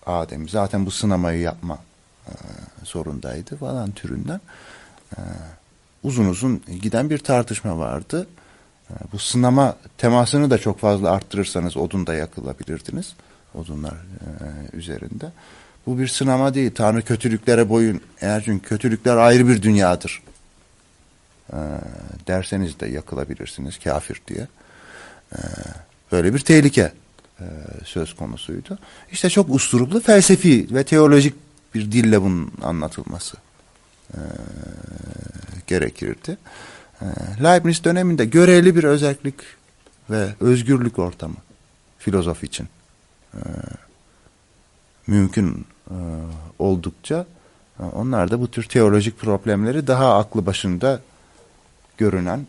Adem. Zaten bu sınamayı yapma e, zorundaydı falan türünden. E, uzun uzun giden bir tartışma vardı. Bu sınama temasını da çok fazla arttırırsanız odunda yakılabilirdiniz. Odunlar e, üzerinde. Bu bir sınama değil. Tanrı kötülüklere boyun eğer çünkü kötülükler ayrı bir dünyadır. E, derseniz de yakılabilirsiniz kafir diye. E, böyle bir tehlike e, söz konusuydu. İşte çok usturuplu felsefi ve teolojik bir dille bunun anlatılması e, gerekirdi. E, Leibniz döneminde göreli bir özellik ve özgürlük ortamı filozof için e, mümkün e, oldukça e, onlar da bu tür teolojik problemleri daha aklı başında görünen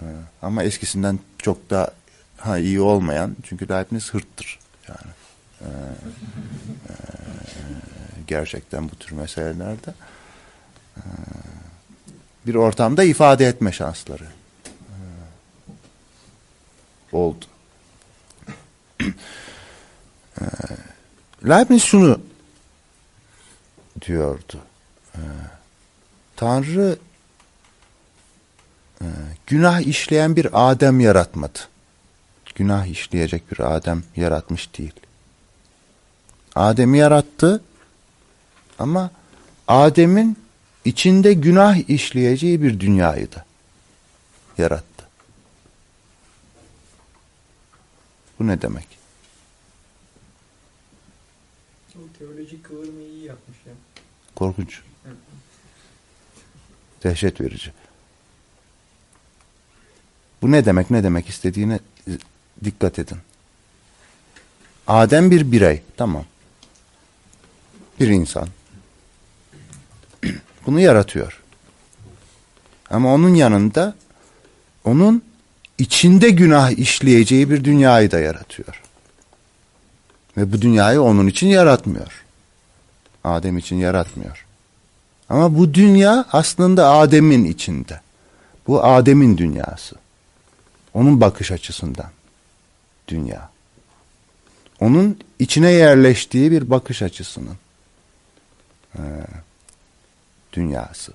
e, ama eskisinden çok daha ha, iyi olmayan çünkü Leibniz hırttır yani. E, gerçekten bu tür meselelerde bir ortamda ifade etme şansları e, oldu. E, Leibniz şunu diyordu. E, Tanrı günah işleyen bir Adem yaratmadı. Günah işleyecek bir Adem yaratmış değil. Adem'i yarattı ama Adem'in içinde günah işleyeceği bir dünyayı da yarattı. Bu ne demek? O teolojik kıvırmayı iyi yapmış ya. Korkunç. Dehşet verici. Bu ne demek ne demek istediğine dikkat edin. Adem bir birey. Tamam. Bir insan. Bunu yaratıyor. Ama onun yanında onun içinde günah işleyeceği bir dünyayı da yaratıyor. Ve bu dünyayı onun için yaratmıyor. Adem için yaratmıyor. Ama bu dünya aslında Adem'in içinde. Bu Adem'in dünyası. Onun bakış açısından dünya. Onun içine yerleştiği bir bakış açısının e, dünyası.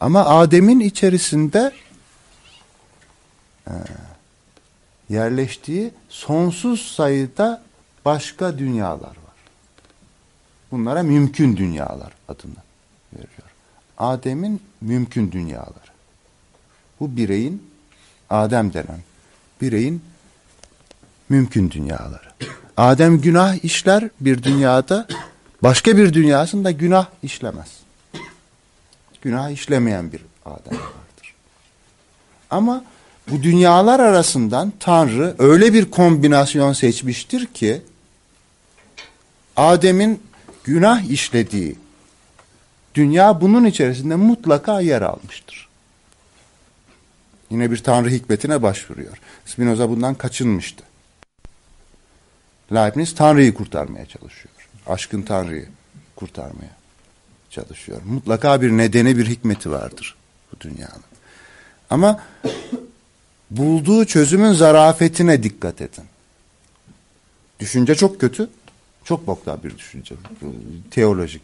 Ama Adem'in içerisinde e, yerleştiği sonsuz sayıda başka dünyalar var. Bunlara mümkün dünyalar adını veriyor. Adem'in mümkün dünyaları. Bu bireyin Adem denen bireyin mümkün dünyaları. Adem günah işler bir dünyada, başka bir dünyasında günah işlemez. Günah işlemeyen bir Adem vardır. Ama bu dünyalar arasından Tanrı öyle bir kombinasyon seçmiştir ki Adem'in günah işlediği dünya bunun içerisinde mutlaka yer almıştır. Yine bir Tanrı hikmetine başvuruyor. Spinoza bundan kaçınmıştı. Leibniz Tanrı'yı kurtarmaya çalışıyor. Aşkın Tanrı'yı kurtarmaya çalışıyor. Mutlaka bir nedeni bir hikmeti vardır bu dünyanın. Ama bulduğu çözümün zarafetine dikkat edin. Düşünce çok kötü. Çok bokta bir düşünce. Teolojik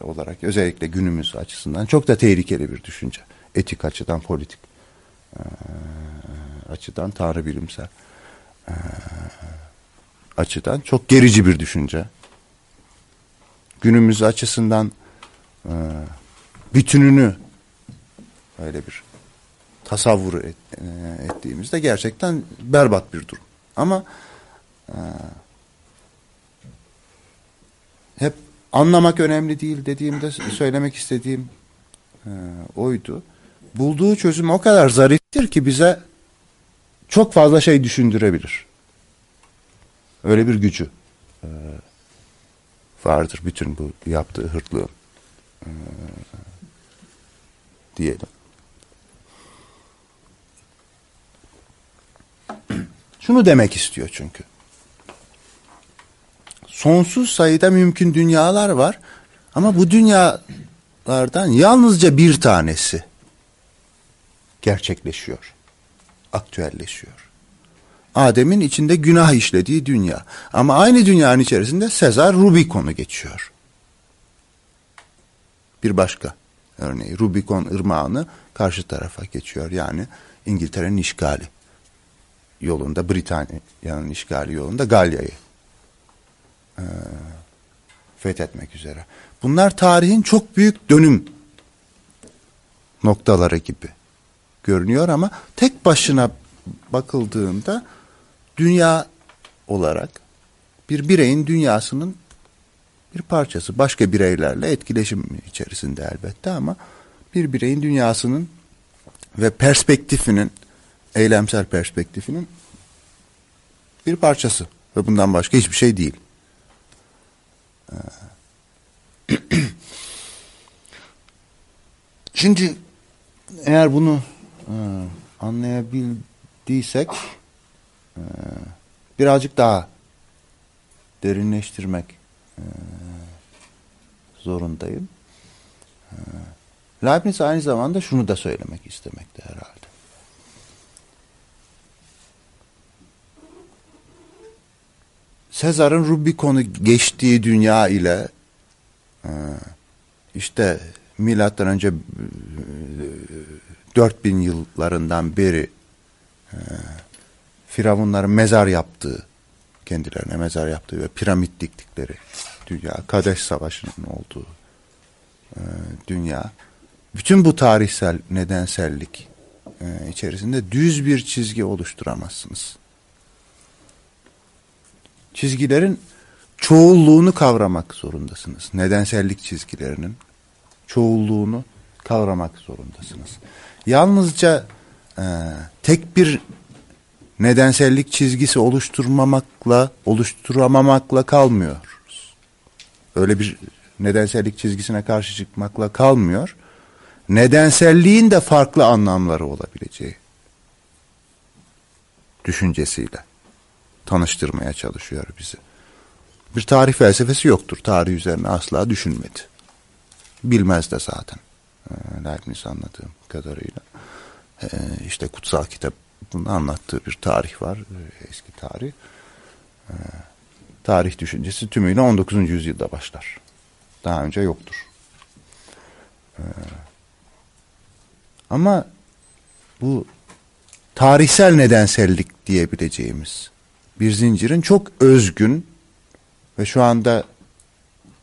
olarak özellikle günümüz açısından çok da tehlikeli bir düşünce. Etik açıdan, politik açıdan, tarih bilimsel açıdan çok gerici bir düşünce. Günümüz açısından bütününü öyle bir tasavvur et, ettiğimizde gerçekten berbat bir durum. Ama hep anlamak önemli değil dediğimde söylemek istediğim oydu. Bulduğu çözüm o kadar zariftir ki bize çok fazla şey düşündürebilir. Öyle bir gücü e, vardır bütün bu yaptığı hırtlığın e, diyelim. Şunu demek istiyor çünkü. sonsuz sayıda mümkün dünyalar var. Ama bu dünyalardan yalnızca bir tanesi gerçekleşiyor. Aktüelleşiyor. Adem'in içinde günah işlediği dünya. Ama aynı dünyanın içerisinde Sezar Rubikon'u geçiyor. Bir başka örneği Rubikon ırmağını karşı tarafa geçiyor. Yani İngiltere'nin işgali yolunda, Britanya'nın işgali yolunda Galya'yı e, fethetmek üzere. Bunlar tarihin çok büyük dönüm noktaları gibi görünüyor ama tek başına bakıldığında dünya olarak bir bireyin dünyasının bir parçası. Başka bireylerle etkileşim içerisinde elbette ama bir bireyin dünyasının ve perspektifinin, eylemsel perspektifinin bir parçası. Ve bundan başka hiçbir şey değil. Şimdi eğer bunu e, anlayabildiysek e, birazcık daha derinleştirmek zorundayım. E, Leibniz aynı zamanda şunu da söylemek istemekte herhalde. Sezar'ın Rubikon'u geçtiği dünya ile e, işte milattan önce 4000 yıllarından beri e, firavunların mezar yaptığı kendilerine mezar yaptığı ve piramit diktikleri dünya, Kadeş Savaşı'nın olduğu e, dünya bütün bu tarihsel nedensellik e, içerisinde düz bir çizgi oluşturamazsınız. Çizgilerin çoğulluğunu kavramak zorundasınız. Nedensellik çizgilerinin çoğulluğunu kavramak zorundasınız. Yalnızca e, tek bir nedensellik çizgisi oluşturmamakla, oluşturamamakla kalmıyoruz. Öyle bir nedensellik çizgisine karşı çıkmakla kalmıyor. Nedenselliğin de farklı anlamları olabileceği düşüncesiyle tanıştırmaya çalışıyor bizi. Bir tarih felsefesi yoktur. Tarih üzerine asla düşünmedi. Bilmez de zaten. E, Leibniz anladığım kadarıyla. E, işte kutsal kitap bunu anlattığı bir tarih var. E, eski tarih. Tarih düşüncesi tümüyle 19. yüzyılda başlar. Daha önce yoktur. E, ama bu tarihsel nedensellik diyebileceğimiz bir zincirin çok özgün ve şu anda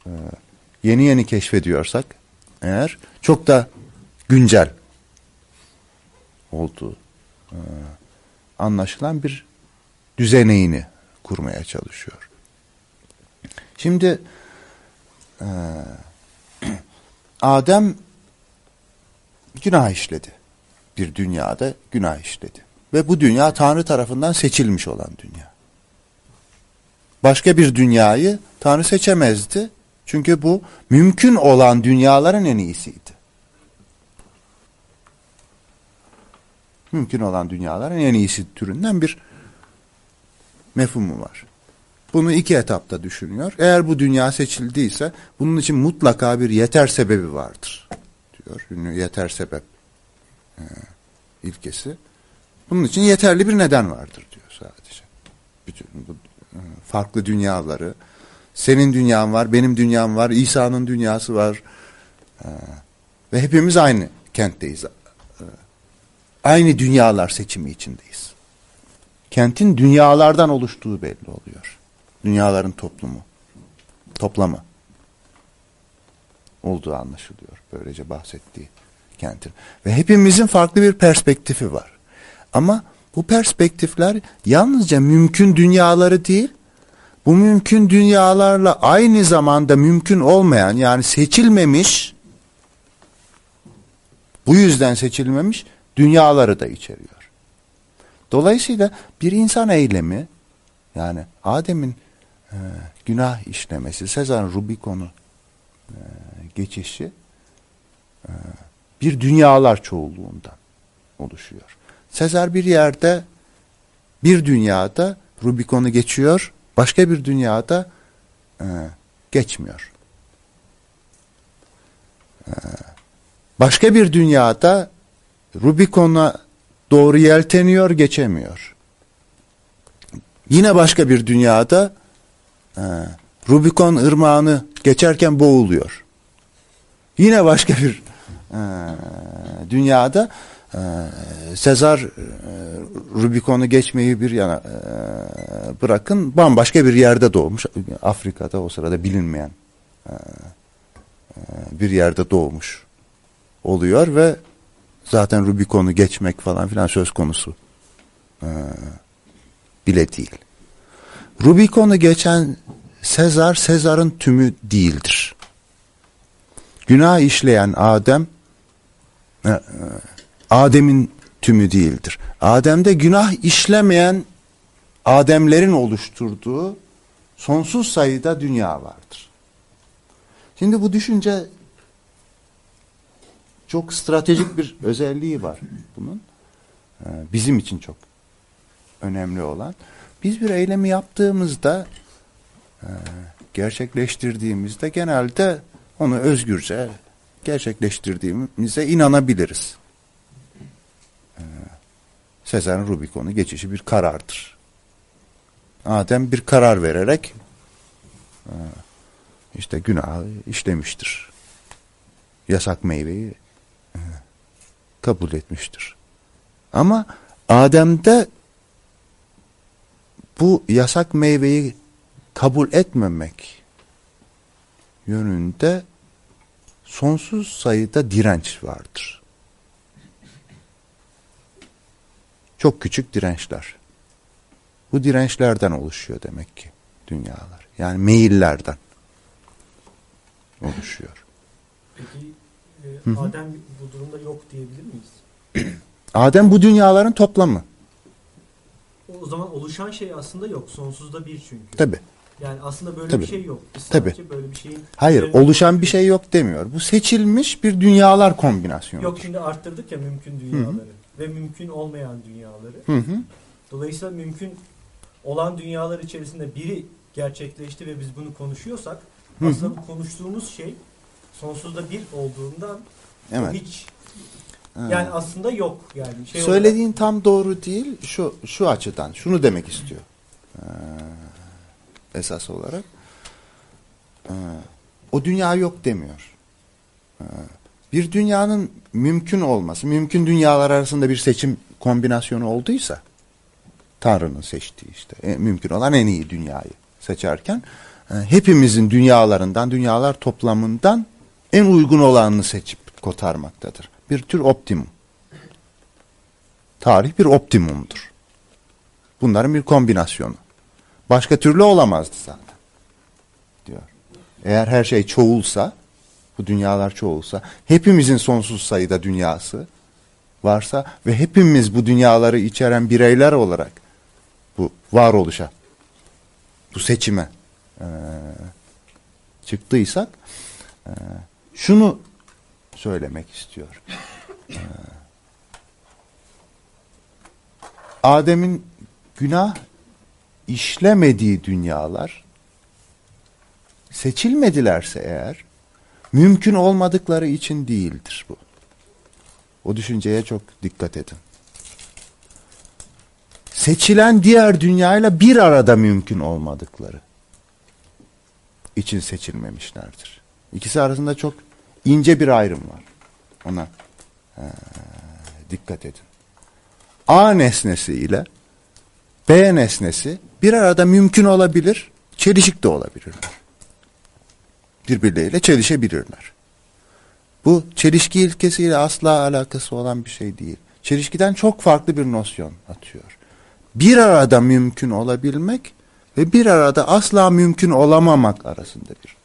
e, yeni yeni keşfediyorsak eğer çok da güncel olduğu e, anlaşılan bir düzeneğini kurmaya çalışıyor. Şimdi e, Adem günah işledi. Bir dünyada günah işledi. Ve bu dünya Tanrı tarafından seçilmiş olan dünya. Başka bir dünyayı Tanrı seçemezdi. Çünkü bu mümkün olan dünyaların en iyisiydi. Mümkün olan dünyaların en iyisi türünden bir mefhumu var. Bunu iki etapta düşünüyor. Eğer bu dünya seçildiyse bunun için mutlaka bir yeter sebebi vardır. Diyor. Yeter sebep e, ilkesi. Bunun için yeterli bir neden vardır diyor sadece. Bütün bu e, farklı dünyaları, senin dünyan var, benim dünyam var, İsa'nın dünyası var. E, ve hepimiz aynı kentteyiz. E, aynı dünyalar seçimi içindeyiz. Kentin dünyalardan oluştuğu belli oluyor. Dünyaların toplumu, toplamı olduğu anlaşılıyor. Böylece bahsettiği kentin. Ve hepimizin farklı bir perspektifi var. Ama bu perspektifler yalnızca mümkün dünyaları değil, bu mümkün dünyalarla aynı zamanda mümkün olmayan yani seçilmemiş, bu yüzden seçilmemiş dünyaları da içeriyor. Dolayısıyla bir insan eylemi yani Adem'in e, günah işlemesi, Sezar'ın Rubikon'u e, geçişi e, bir dünyalar çoğulluğundan oluşuyor. Sezar bir yerde bir dünyada Rubikon'u geçiyor, başka bir dünyada e, geçmiyor. Başka bir dünyada Rubikon'a doğru yelteniyor, geçemiyor. Yine başka bir dünyada Rubikon ırmağını geçerken boğuluyor. Yine başka bir dünyada e, Sezar Rubikon'u geçmeyi bir yana e, bırakın bambaşka bir yerde doğmuş. Afrika'da o sırada bilinmeyen e, bir yerde doğmuş oluyor ve zaten Rubikon'u geçmek falan filan söz konusu bile değil. Rubikon'u geçen Sezar, Sezar'ın tümü değildir. Günah işleyen Adem, e, e, Adem'in tümü değildir. Adem'de günah işlemeyen Ademlerin oluşturduğu sonsuz sayıda dünya vardır. Şimdi bu düşünce çok stratejik bir özelliği var bunun. Ee, Bizim için çok önemli olan. Biz bir eylemi yaptığımızda e, gerçekleştirdiğimizde genelde onu özgürce gerçekleştirdiğimize inanabiliriz. Ee, Sezar'ın Rubikon'u geçişi bir karardır. Adem bir karar vererek e, işte günahı işlemiştir. Yasak meyveyi e, kabul etmiştir. Ama Adem'de bu yasak meyveyi kabul etmemek yönünde sonsuz sayıda direnç vardır. Çok küçük dirençler. Bu dirençlerden oluşuyor demek ki dünyalar. Yani meyillerden oluşuyor. Peki e, Hı hı. Adem bu durumda yok diyebilir miyiz? Adem bu dünyaların toplamı. O zaman oluşan şey aslında yok. Sonsuzda bir çünkü. Tabi. Yani aslında böyle Tabii. bir şey yok. Biz Tabii. böyle bir şeyin Hayır oluşan bir şey yok demiyor. Bu seçilmiş bir dünyalar kombinasyonu. Yok şimdi arttırdık ya mümkün dünyaları ve mümkün olmayan dünyaları. Hı hı. Dolayısıyla mümkün olan dünyalar içerisinde biri gerçekleşti ve biz bunu konuşuyorsak Hı hı. aslında bu konuştuğumuz şey sonsuzda bir olduğundan Evet. hiç. Yani aslında yok yani şey Söylediğin tam doğru değil. Şu şu açıdan. Şunu demek istiyor. Ee, esas olarak. Ee, o dünya yok demiyor. Ee, bir dünyanın mümkün olması, mümkün dünyalar arasında bir seçim kombinasyonu olduysa, Tanrı'nın seçtiği işte, e, mümkün olan en iyi dünyayı seçerken, e, hepimizin dünyalarından, dünyalar toplamından en uygun olanını seçip kotarmaktadır. Bir tür optimum. Tarih bir optimumdur. Bunların bir kombinasyonu. Başka türlü olamazdı zaten. Diyor. Eğer her şey çoğulsa, bu dünyalar çoğulsa, hepimizin sonsuz sayıda dünyası varsa ve hepimiz bu dünyaları içeren bireyler olarak bu varoluşa, bu seçime eee, çıktıysak, eee, şunu söylemek istiyor. Eee, Adem'in günah işlemediği dünyalar seçilmedilerse eğer mümkün olmadıkları için değildir bu. O düşünceye çok dikkat edin. Seçilen diğer dünyayla bir arada mümkün olmadıkları için seçilmemişlerdir. İkisi arasında çok ince bir ayrım var. Ona eee, dikkat edin. A nesnesi ile B nesnesi bir arada mümkün olabilir, çelişik de olabilirler. Birbirleriyle çelişebilirler. Bu çelişki ilkesiyle asla alakası olan bir şey değil. Çelişkiden çok farklı bir nosyon atıyor. Bir arada mümkün olabilmek ve bir arada asla mümkün olamamak arasında bir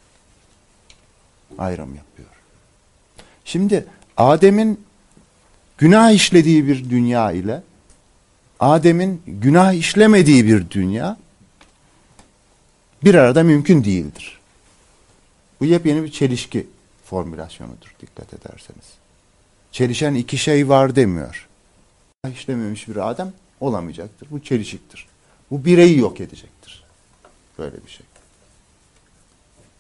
ayrım yapıyor. Şimdi Adem'in günah işlediği bir dünya ile Adem'in günah işlemediği bir dünya bir arada mümkün değildir. Bu yepyeni bir çelişki formülasyonudur dikkat ederseniz. Çelişen iki şey var demiyor. İşlememiş bir Adem olamayacaktır. Bu çelişiktir. Bu bireyi yok edecektir. Böyle bir şey.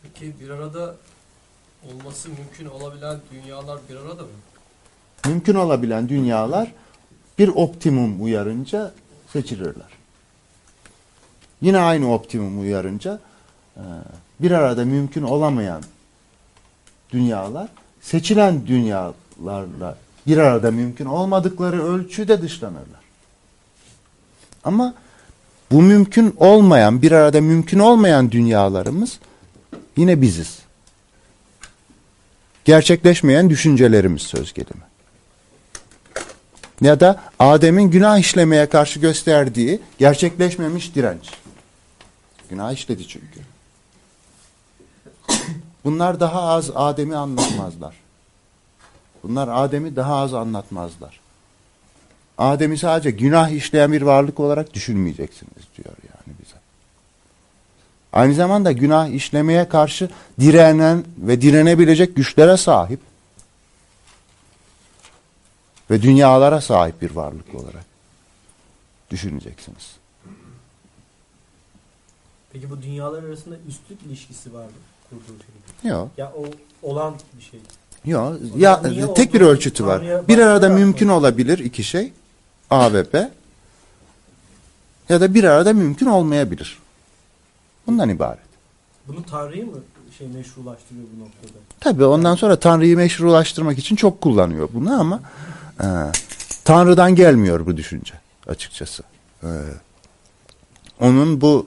Peki bir arada olması mümkün olabilen dünyalar bir arada mı? Mümkün olabilen dünyalar bir optimum uyarınca seçilirler. Yine aynı optimum uyarınca e, bir arada mümkün olamayan dünyalar seçilen dünyalarla bir arada mümkün olmadıkları ölçüde dışlanırlar. Ama bu mümkün olmayan, bir arada mümkün olmayan dünyalarımız yine biziz. Gerçekleşmeyen düşüncelerimiz söz gelimi. Ya da Adem'in günah işlemeye karşı gösterdiği gerçekleşmemiş direnç. Günah işledi çünkü. Bunlar daha az Adem'i anlatmazlar. Bunlar Adem'i daha az anlatmazlar. Adem'i sadece günah işleyen bir varlık olarak düşünmeyeceksiniz diyor bize. Aynı zamanda günah işlemeye karşı direnen ve direnebilecek güçlere sahip ve dünyalara sahip bir varlık olarak düşüneceksiniz. Peki bu dünyalar arasında üstlük ilişkisi var mı? Kurduğu. Yok. Ya o olan bir şey. Yok. Ya Niye tek bir ölçütü var. Bir arada mümkün olabilir iki şey. A ve B. Ya da bir arada mümkün olmayabilir. Bundan ibaret. Bunu Tanrı'yı mı şey meşrulaştırıyor bu noktada? Tabii ondan sonra Tanrı'yı meşrulaştırmak için çok kullanıyor bunu ama e, Tanrı'dan gelmiyor bu düşünce açıkçası. E, onun bu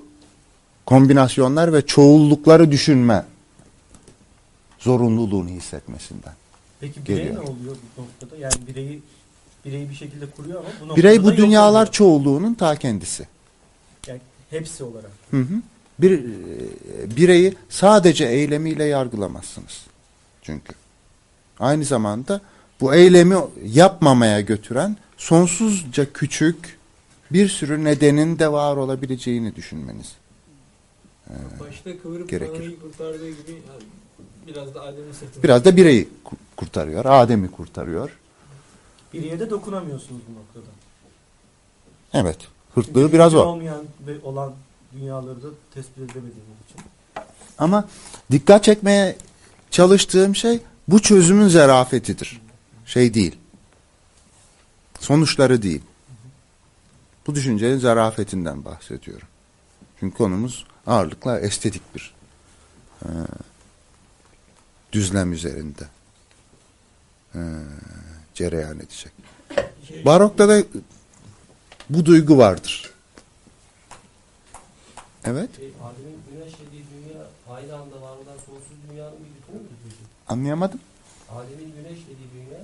kombinasyonlar ve çoğullukları düşünme zorunluluğunu hissetmesinden. Peki birey Geliyor. ne oluyor bu noktada? Yani bireyi bireyi bir şekilde kuruyor ama bu noktada Birey bu dünyalar çoğulluğunun ta kendisi. Yani hepsi olarak. Hı hı. Bir e, bireyi sadece eylemiyle yargılamazsınız. Çünkü aynı zamanda bu eylemi yapmamaya götüren sonsuzca küçük bir sürü nedenin de var olabileceğini düşünmeniz. Başta kıvırıp Gerekir. Kurtardığı gibi yani biraz da sırtını. Biraz da bireyi ku- kurtarıyor, Adem'i kurtarıyor. Bireye de dokunamıyorsunuz bu noktada. Evet, hırtlığı Çünkü biraz o. olmayan ve olan dünyaları da tespit edemediğiniz için. Ama dikkat çekmeye çalıştığım şey bu çözümün zerafetidir. Şey değil. Sonuçları değil. Bu düşüncenin zarafetinden bahsediyorum. Çünkü konumuz ağırlıkla estetik bir e, düzlem üzerinde e, cereyan edecek. Barokta da bu duygu vardır. Evet. E, Adem'in güneşlediği dünya aynı anda var olan sonsuz dünyanın bir bütünü peki? Anlayamadım. Adem'in güneşlediği dünya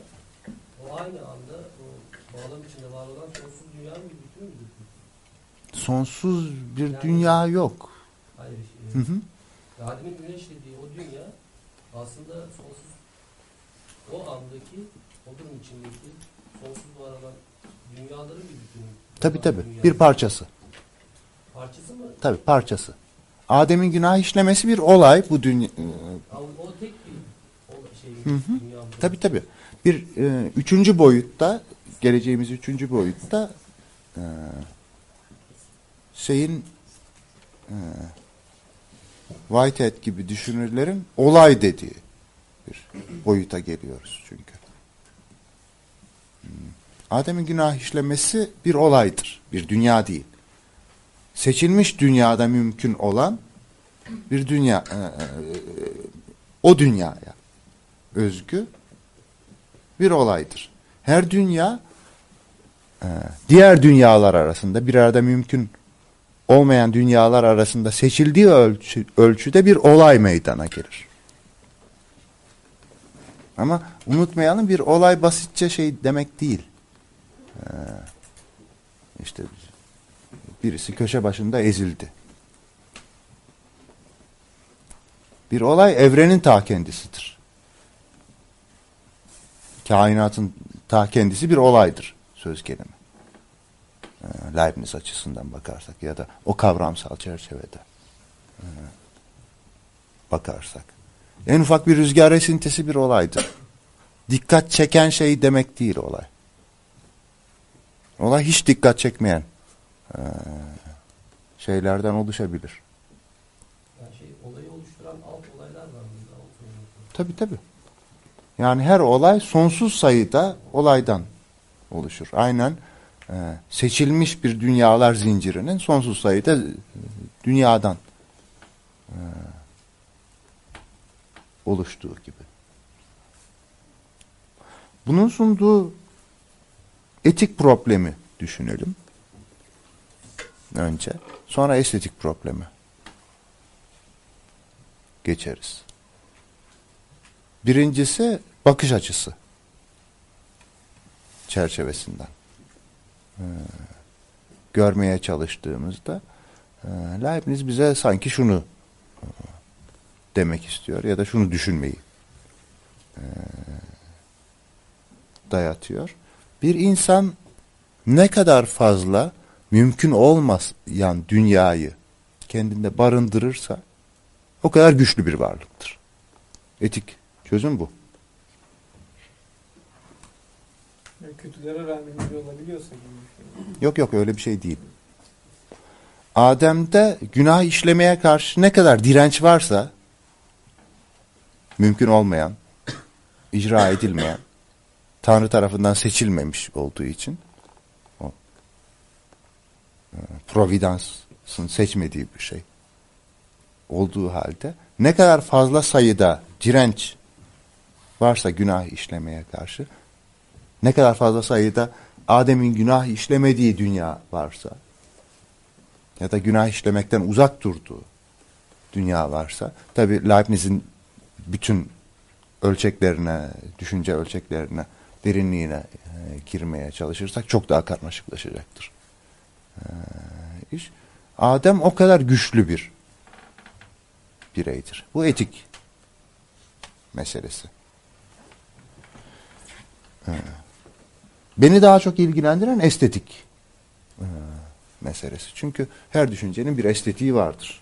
o aynı anda o bağlam içinde var olan sonsuz dünyanın bir bütünü peki? Sonsuz bir Yani- dünya yok. Hayır. Hı E, hı. Adem'in güneşlediği o dünya aslında sonsuz o andaki o durum içindeki sonsuz var olan dünyaların bir bütünü. Tabii tabii. dünyanın Bir parçası. Tabii parçası. Adem'in günah işlemesi bir olay bu dünya. Ama o tek bir şey? Tabii tabii. Bir e, üçüncü boyutta geleceğimiz üçüncü boyutta e, şeyin e, Whitehead gibi düşünürlerin olay dediği bir boyuta geliyoruz çünkü. Hmm. Adem'in günah işlemesi bir olaydır. Bir dünya değil. Seçilmiş dünyada mümkün olan bir dünya e, e, o dünyaya özgü bir olaydır. Her dünya e, diğer dünyalar arasında bir arada mümkün olmayan dünyalar arasında seçildiği ölçü, ölçüde bir olay meydana gelir. Ama unutmayalım bir olay basitçe şey demek değil. Ee, işte birisi köşe başında ezildi. Bir olay evrenin ta kendisidir. Kainatın ta kendisi bir olaydır söz gelimi. Ee, Leibniz açısından bakarsak ya da o kavramsal çerçevede e, bakarsak. En ufak bir rüzgar esintisi bir olaydır. Dikkat çeken şey demek değil olay. Olay hiç dikkat çekmeyen e, şeylerden oluşabilir. Yani şey olayı oluşturan alt olay Tabii tabii. Yani her olay sonsuz sayıda olaydan oluşur. Aynen e, seçilmiş bir dünyalar zincirinin sonsuz sayıda e, dünyadan e, oluştuğu gibi. Bunun sunduğu etik problemi düşünelim. Önce. Sonra estetik problemi. Geçeriz. Birincisi bakış açısı çerçevesinden ee, görmeye çalıştığımızda e, Leibniz bize sanki şunu e, demek istiyor ya da şunu düşünmeyi e, dayatıyor. Bir insan ne kadar fazla mümkün olmayan dünyayı kendinde barındırırsa o kadar güçlü bir varlıktır. Etik çözüm bu. Kötülere rağmen iyi olabiliyorsa şey. Yok yok öyle bir şey değil. Adem'de günah işlemeye karşı ne kadar direnç varsa mümkün olmayan, icra edilmeyen, Tanrı tarafından seçilmemiş olduğu için providansın seçmediği bir şey olduğu halde ne kadar fazla sayıda direnç varsa günah işlemeye karşı ne kadar fazla sayıda Adem'in günah işlemediği dünya varsa ya da günah işlemekten uzak durduğu dünya varsa tabi Leibniz'in bütün ölçeklerine, düşünce ölçeklerine, derinliğine e, girmeye çalışırsak çok daha karmaşıklaşacaktır. E, iş. Adem o kadar güçlü bir bireydir. Bu etik meselesi. E, beni daha çok ilgilendiren estetik e, meselesi. Çünkü her düşüncenin bir estetiği vardır.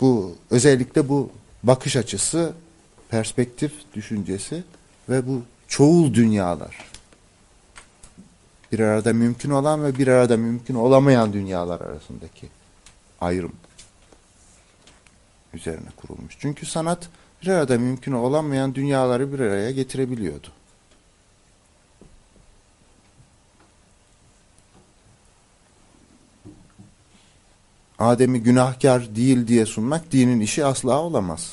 Bu özellikle bu bakış açısı, perspektif düşüncesi ve bu çoğul dünyalar. Bir arada mümkün olan ve bir arada mümkün olamayan dünyalar arasındaki ayrım üzerine kurulmuş. Çünkü sanat bir arada mümkün olamayan dünyaları bir araya getirebiliyordu. Adem'i günahkar değil diye sunmak dinin işi asla olamaz.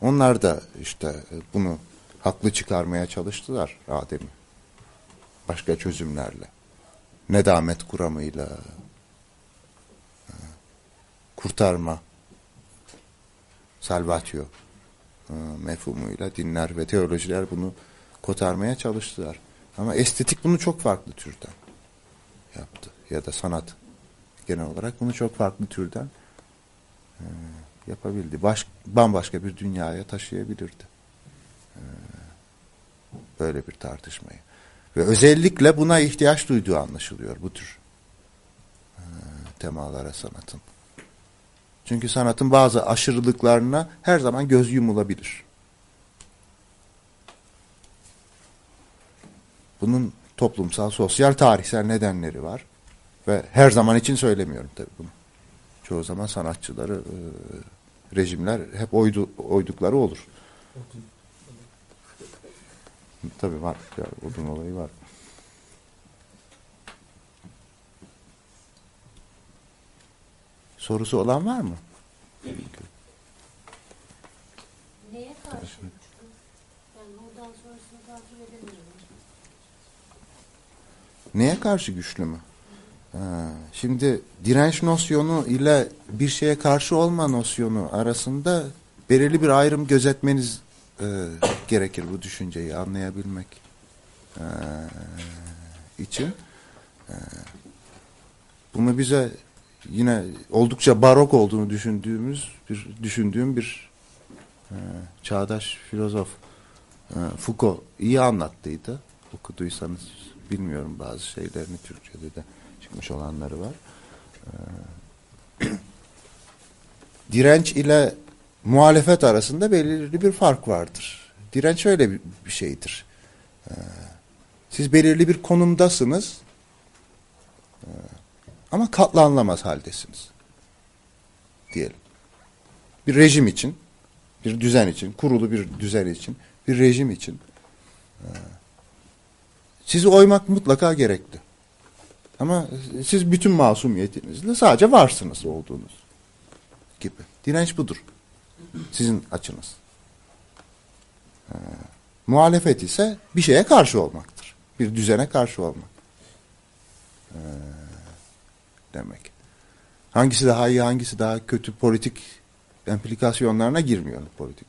Onlar da işte bunu haklı çıkarmaya çalıştılar Adem'i. Başka çözümlerle. Nedamet kuramıyla, kurtarma, salvatio mefhumuyla dinler ve teolojiler bunu kotarmaya çalıştılar. Ama estetik bunu çok farklı türden yaptı. Ya da sanat genel olarak bunu çok farklı türden e, yapabildi. Baş, bambaşka bir dünyaya taşıyabilirdi. Böyle bir tartışmayı. Ve özellikle buna ihtiyaç duyduğu anlaşılıyor bu tür e, temalara sanatın. Çünkü sanatın bazı aşırılıklarına her zaman göz yumulabilir. Bunun toplumsal, sosyal, tarihsel nedenleri var. Ve her zaman için söylemiyorum tabii bunu. Çoğu zaman sanatçıları, e, rejimler hep oydu, oydukları olur. Tabii var. Ya, odun olayı var. Sorusu olan var mı? Neye karşı? Yani buradan sonrasını takip edemiyorum. Neye karşı güçlü mü? Ha, şimdi direnç nosyonu ile bir şeye karşı olma nosyonu arasında belirli bir ayrım gözetmeniz e, gerekir bu düşünceyi anlayabilmek e, için. E, bunu bize yine oldukça barok olduğunu düşündüğümüz bir düşündüğüm bir e, çağdaş filozof e, Foucault iyi anlattıydı. Okuduysanız bilmiyorum bazı şeylerini Türkçe'de de çıkmış olanları var. Ee, direnç ile muhalefet arasında belirli bir fark vardır. Direnç öyle bir, şeydir. Ee, siz belirli bir konumdasınız. Ee, Ama katlanılamaz haldesiniz. Diyelim. Bir rejim için, bir düzen için, kurulu bir düzen için, bir rejim için e, sizi oymak mutlaka gerekli. Ama siz bütün masumiyetinizle sadece varsınız olduğunuz gibi. Direnç budur. Sizin açınız. Ee, muhalefet ise bir şeye karşı olmaktır. Bir düzene karşı olmak. Ee, demek. Hangisi daha iyi, hangisi daha kötü politik implikasyonlarına girmiyorum. Politik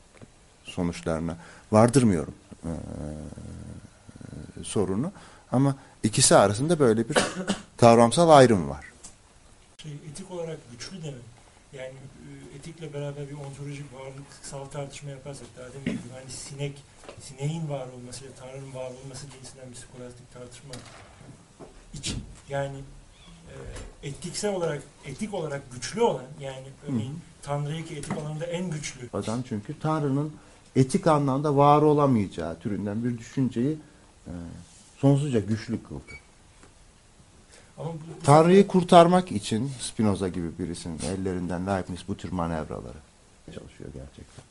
sonuçlarına vardırmıyorum ee, sorunu. Ama ikisi arasında böyle bir kavramsal ayrım var. şey, etik olarak güçlü demek. Yani e, etikle beraber bir ontolojik varlıksal tartışma yaparsak daha demin gibi hani sinek, sineğin var olması ve Tanrı'nın var olması cinsinden bir skolastik tartışma için. Yani e, etiksel olarak etik olarak güçlü olan yani örneğin Tanrı'yı ki etik alanında en güçlü. Adam çünkü Tanrı'nın etik anlamda var olamayacağı türünden bir düşünceyi e, sonsuzca güçlü kıldı. Ama bu, bu Tanrı'yı kurtarmak için Spinoza gibi birisinin ellerinden Leibniz bu tür manevraları çalışıyor gerçekten.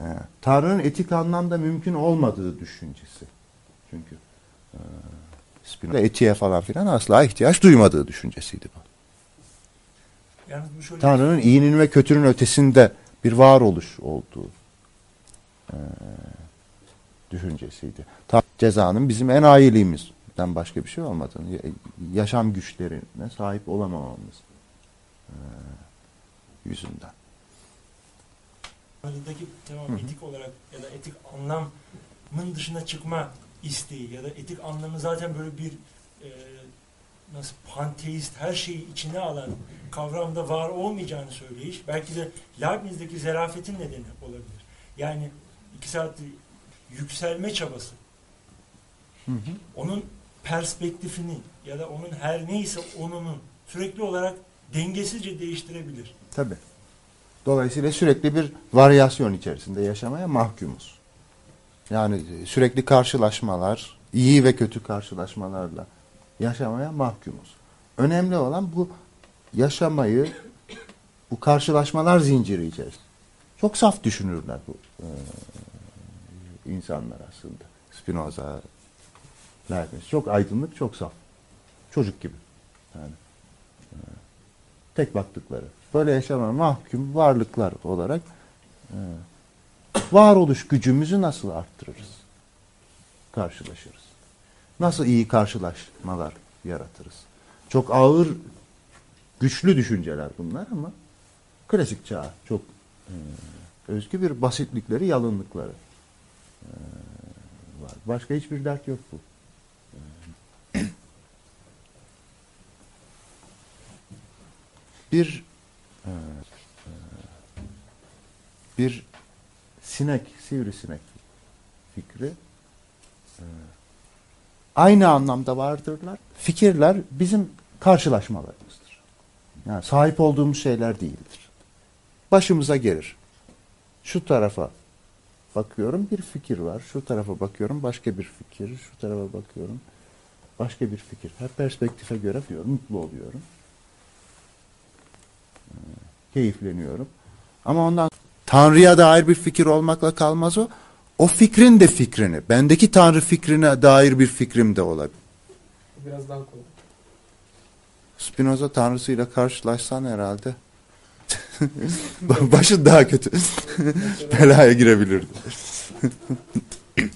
Ee, Tanrı'nın etik anlamda mümkün olmadığı düşüncesi. Çünkü e, Spinoza etiğe falan filan asla ihtiyaç duymadığı düşüncesiydi bu. yalnız bu şöyle Tanrı'nın iyinin ve kötünün ötesinde bir varoluş olduğu e, düşüncesiydi. Ta cezanın bizim en ayiliğimizden başka bir şey olmadığını, ya- yaşam güçlerine sahip olamamamız e, yüzünden. Tanrı'daki tamam Hı hı. etik olarak ya da etik anlamın dışına çıkma isteği ya da etik anlamı zaten böyle bir e, nasıl panteist her şeyi içine alan kavramda var olmayacağını söyleyiş belki de Leibniz'deki zerafetin nedeni olabilir. Yani iki saattir yükselme çabası onun perspektifini ya da onun her neyse onunun sürekli olarak dengesizce değiştirebilir. Tabii. Dolayısıyla sürekli bir varyasyon içerisinde yaşamaya mahkumuz. Yani sürekli karşılaşmalar, iyi ve kötü karşılaşmalarla yaşamaya mahkumuz. Önemli olan bu yaşamayı bu karşılaşmalar zinciri içerisinde. Çok saf düşünürler bu e, insanlar aslında. Spinoza, Leibniz. Çok aydınlık, çok saf. Çocuk gibi. Yani e, tek baktıkları. Böyle yaşamaya mahkum varlıklar olarak e, varoluş gücümüzü nasıl arttırırız? Karşılaşırız. Nasıl iyi karşılaşmalar yaratırız? Çok ağır, güçlü düşünceler bunlar ama klasik çağ çok e, özgü bir basitlikleri, yalınlıkları e, var. Başka hiçbir dert yok bu. Bir e, e, bir sinek, sivrisinek fikri e, aynı anlamda vardırlar. Fikirler bizim karşılaşmalarımızdır. Yani sahip olduğumuz şeyler değildir. Başımıza gelir. Şu tarafa bakıyorum bir fikir var. Şu tarafa bakıyorum başka bir fikir. Şu tarafa bakıyorum başka bir fikir. Her perspektife göre diyorum, mutlu oluyorum. Keyifleniyorum. Ama ondan Tanrı'ya dair bir fikir olmakla kalmaz o. O fikrin de fikrini, bendeki Tanrı fikrine dair bir fikrim de olabilir. Biraz daha kolay. Spinoza tanrısıyla karşılaşsan herhalde başı daha kötü. Belaya girebilirdi.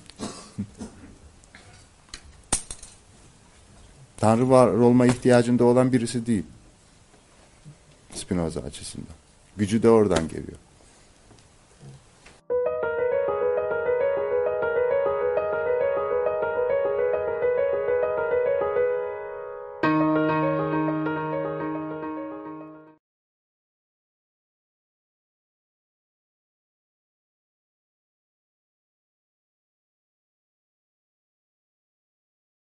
Tanrı var olma ihtiyacında olan birisi değil. Spinoza açısından. Gücü de oradan geliyor.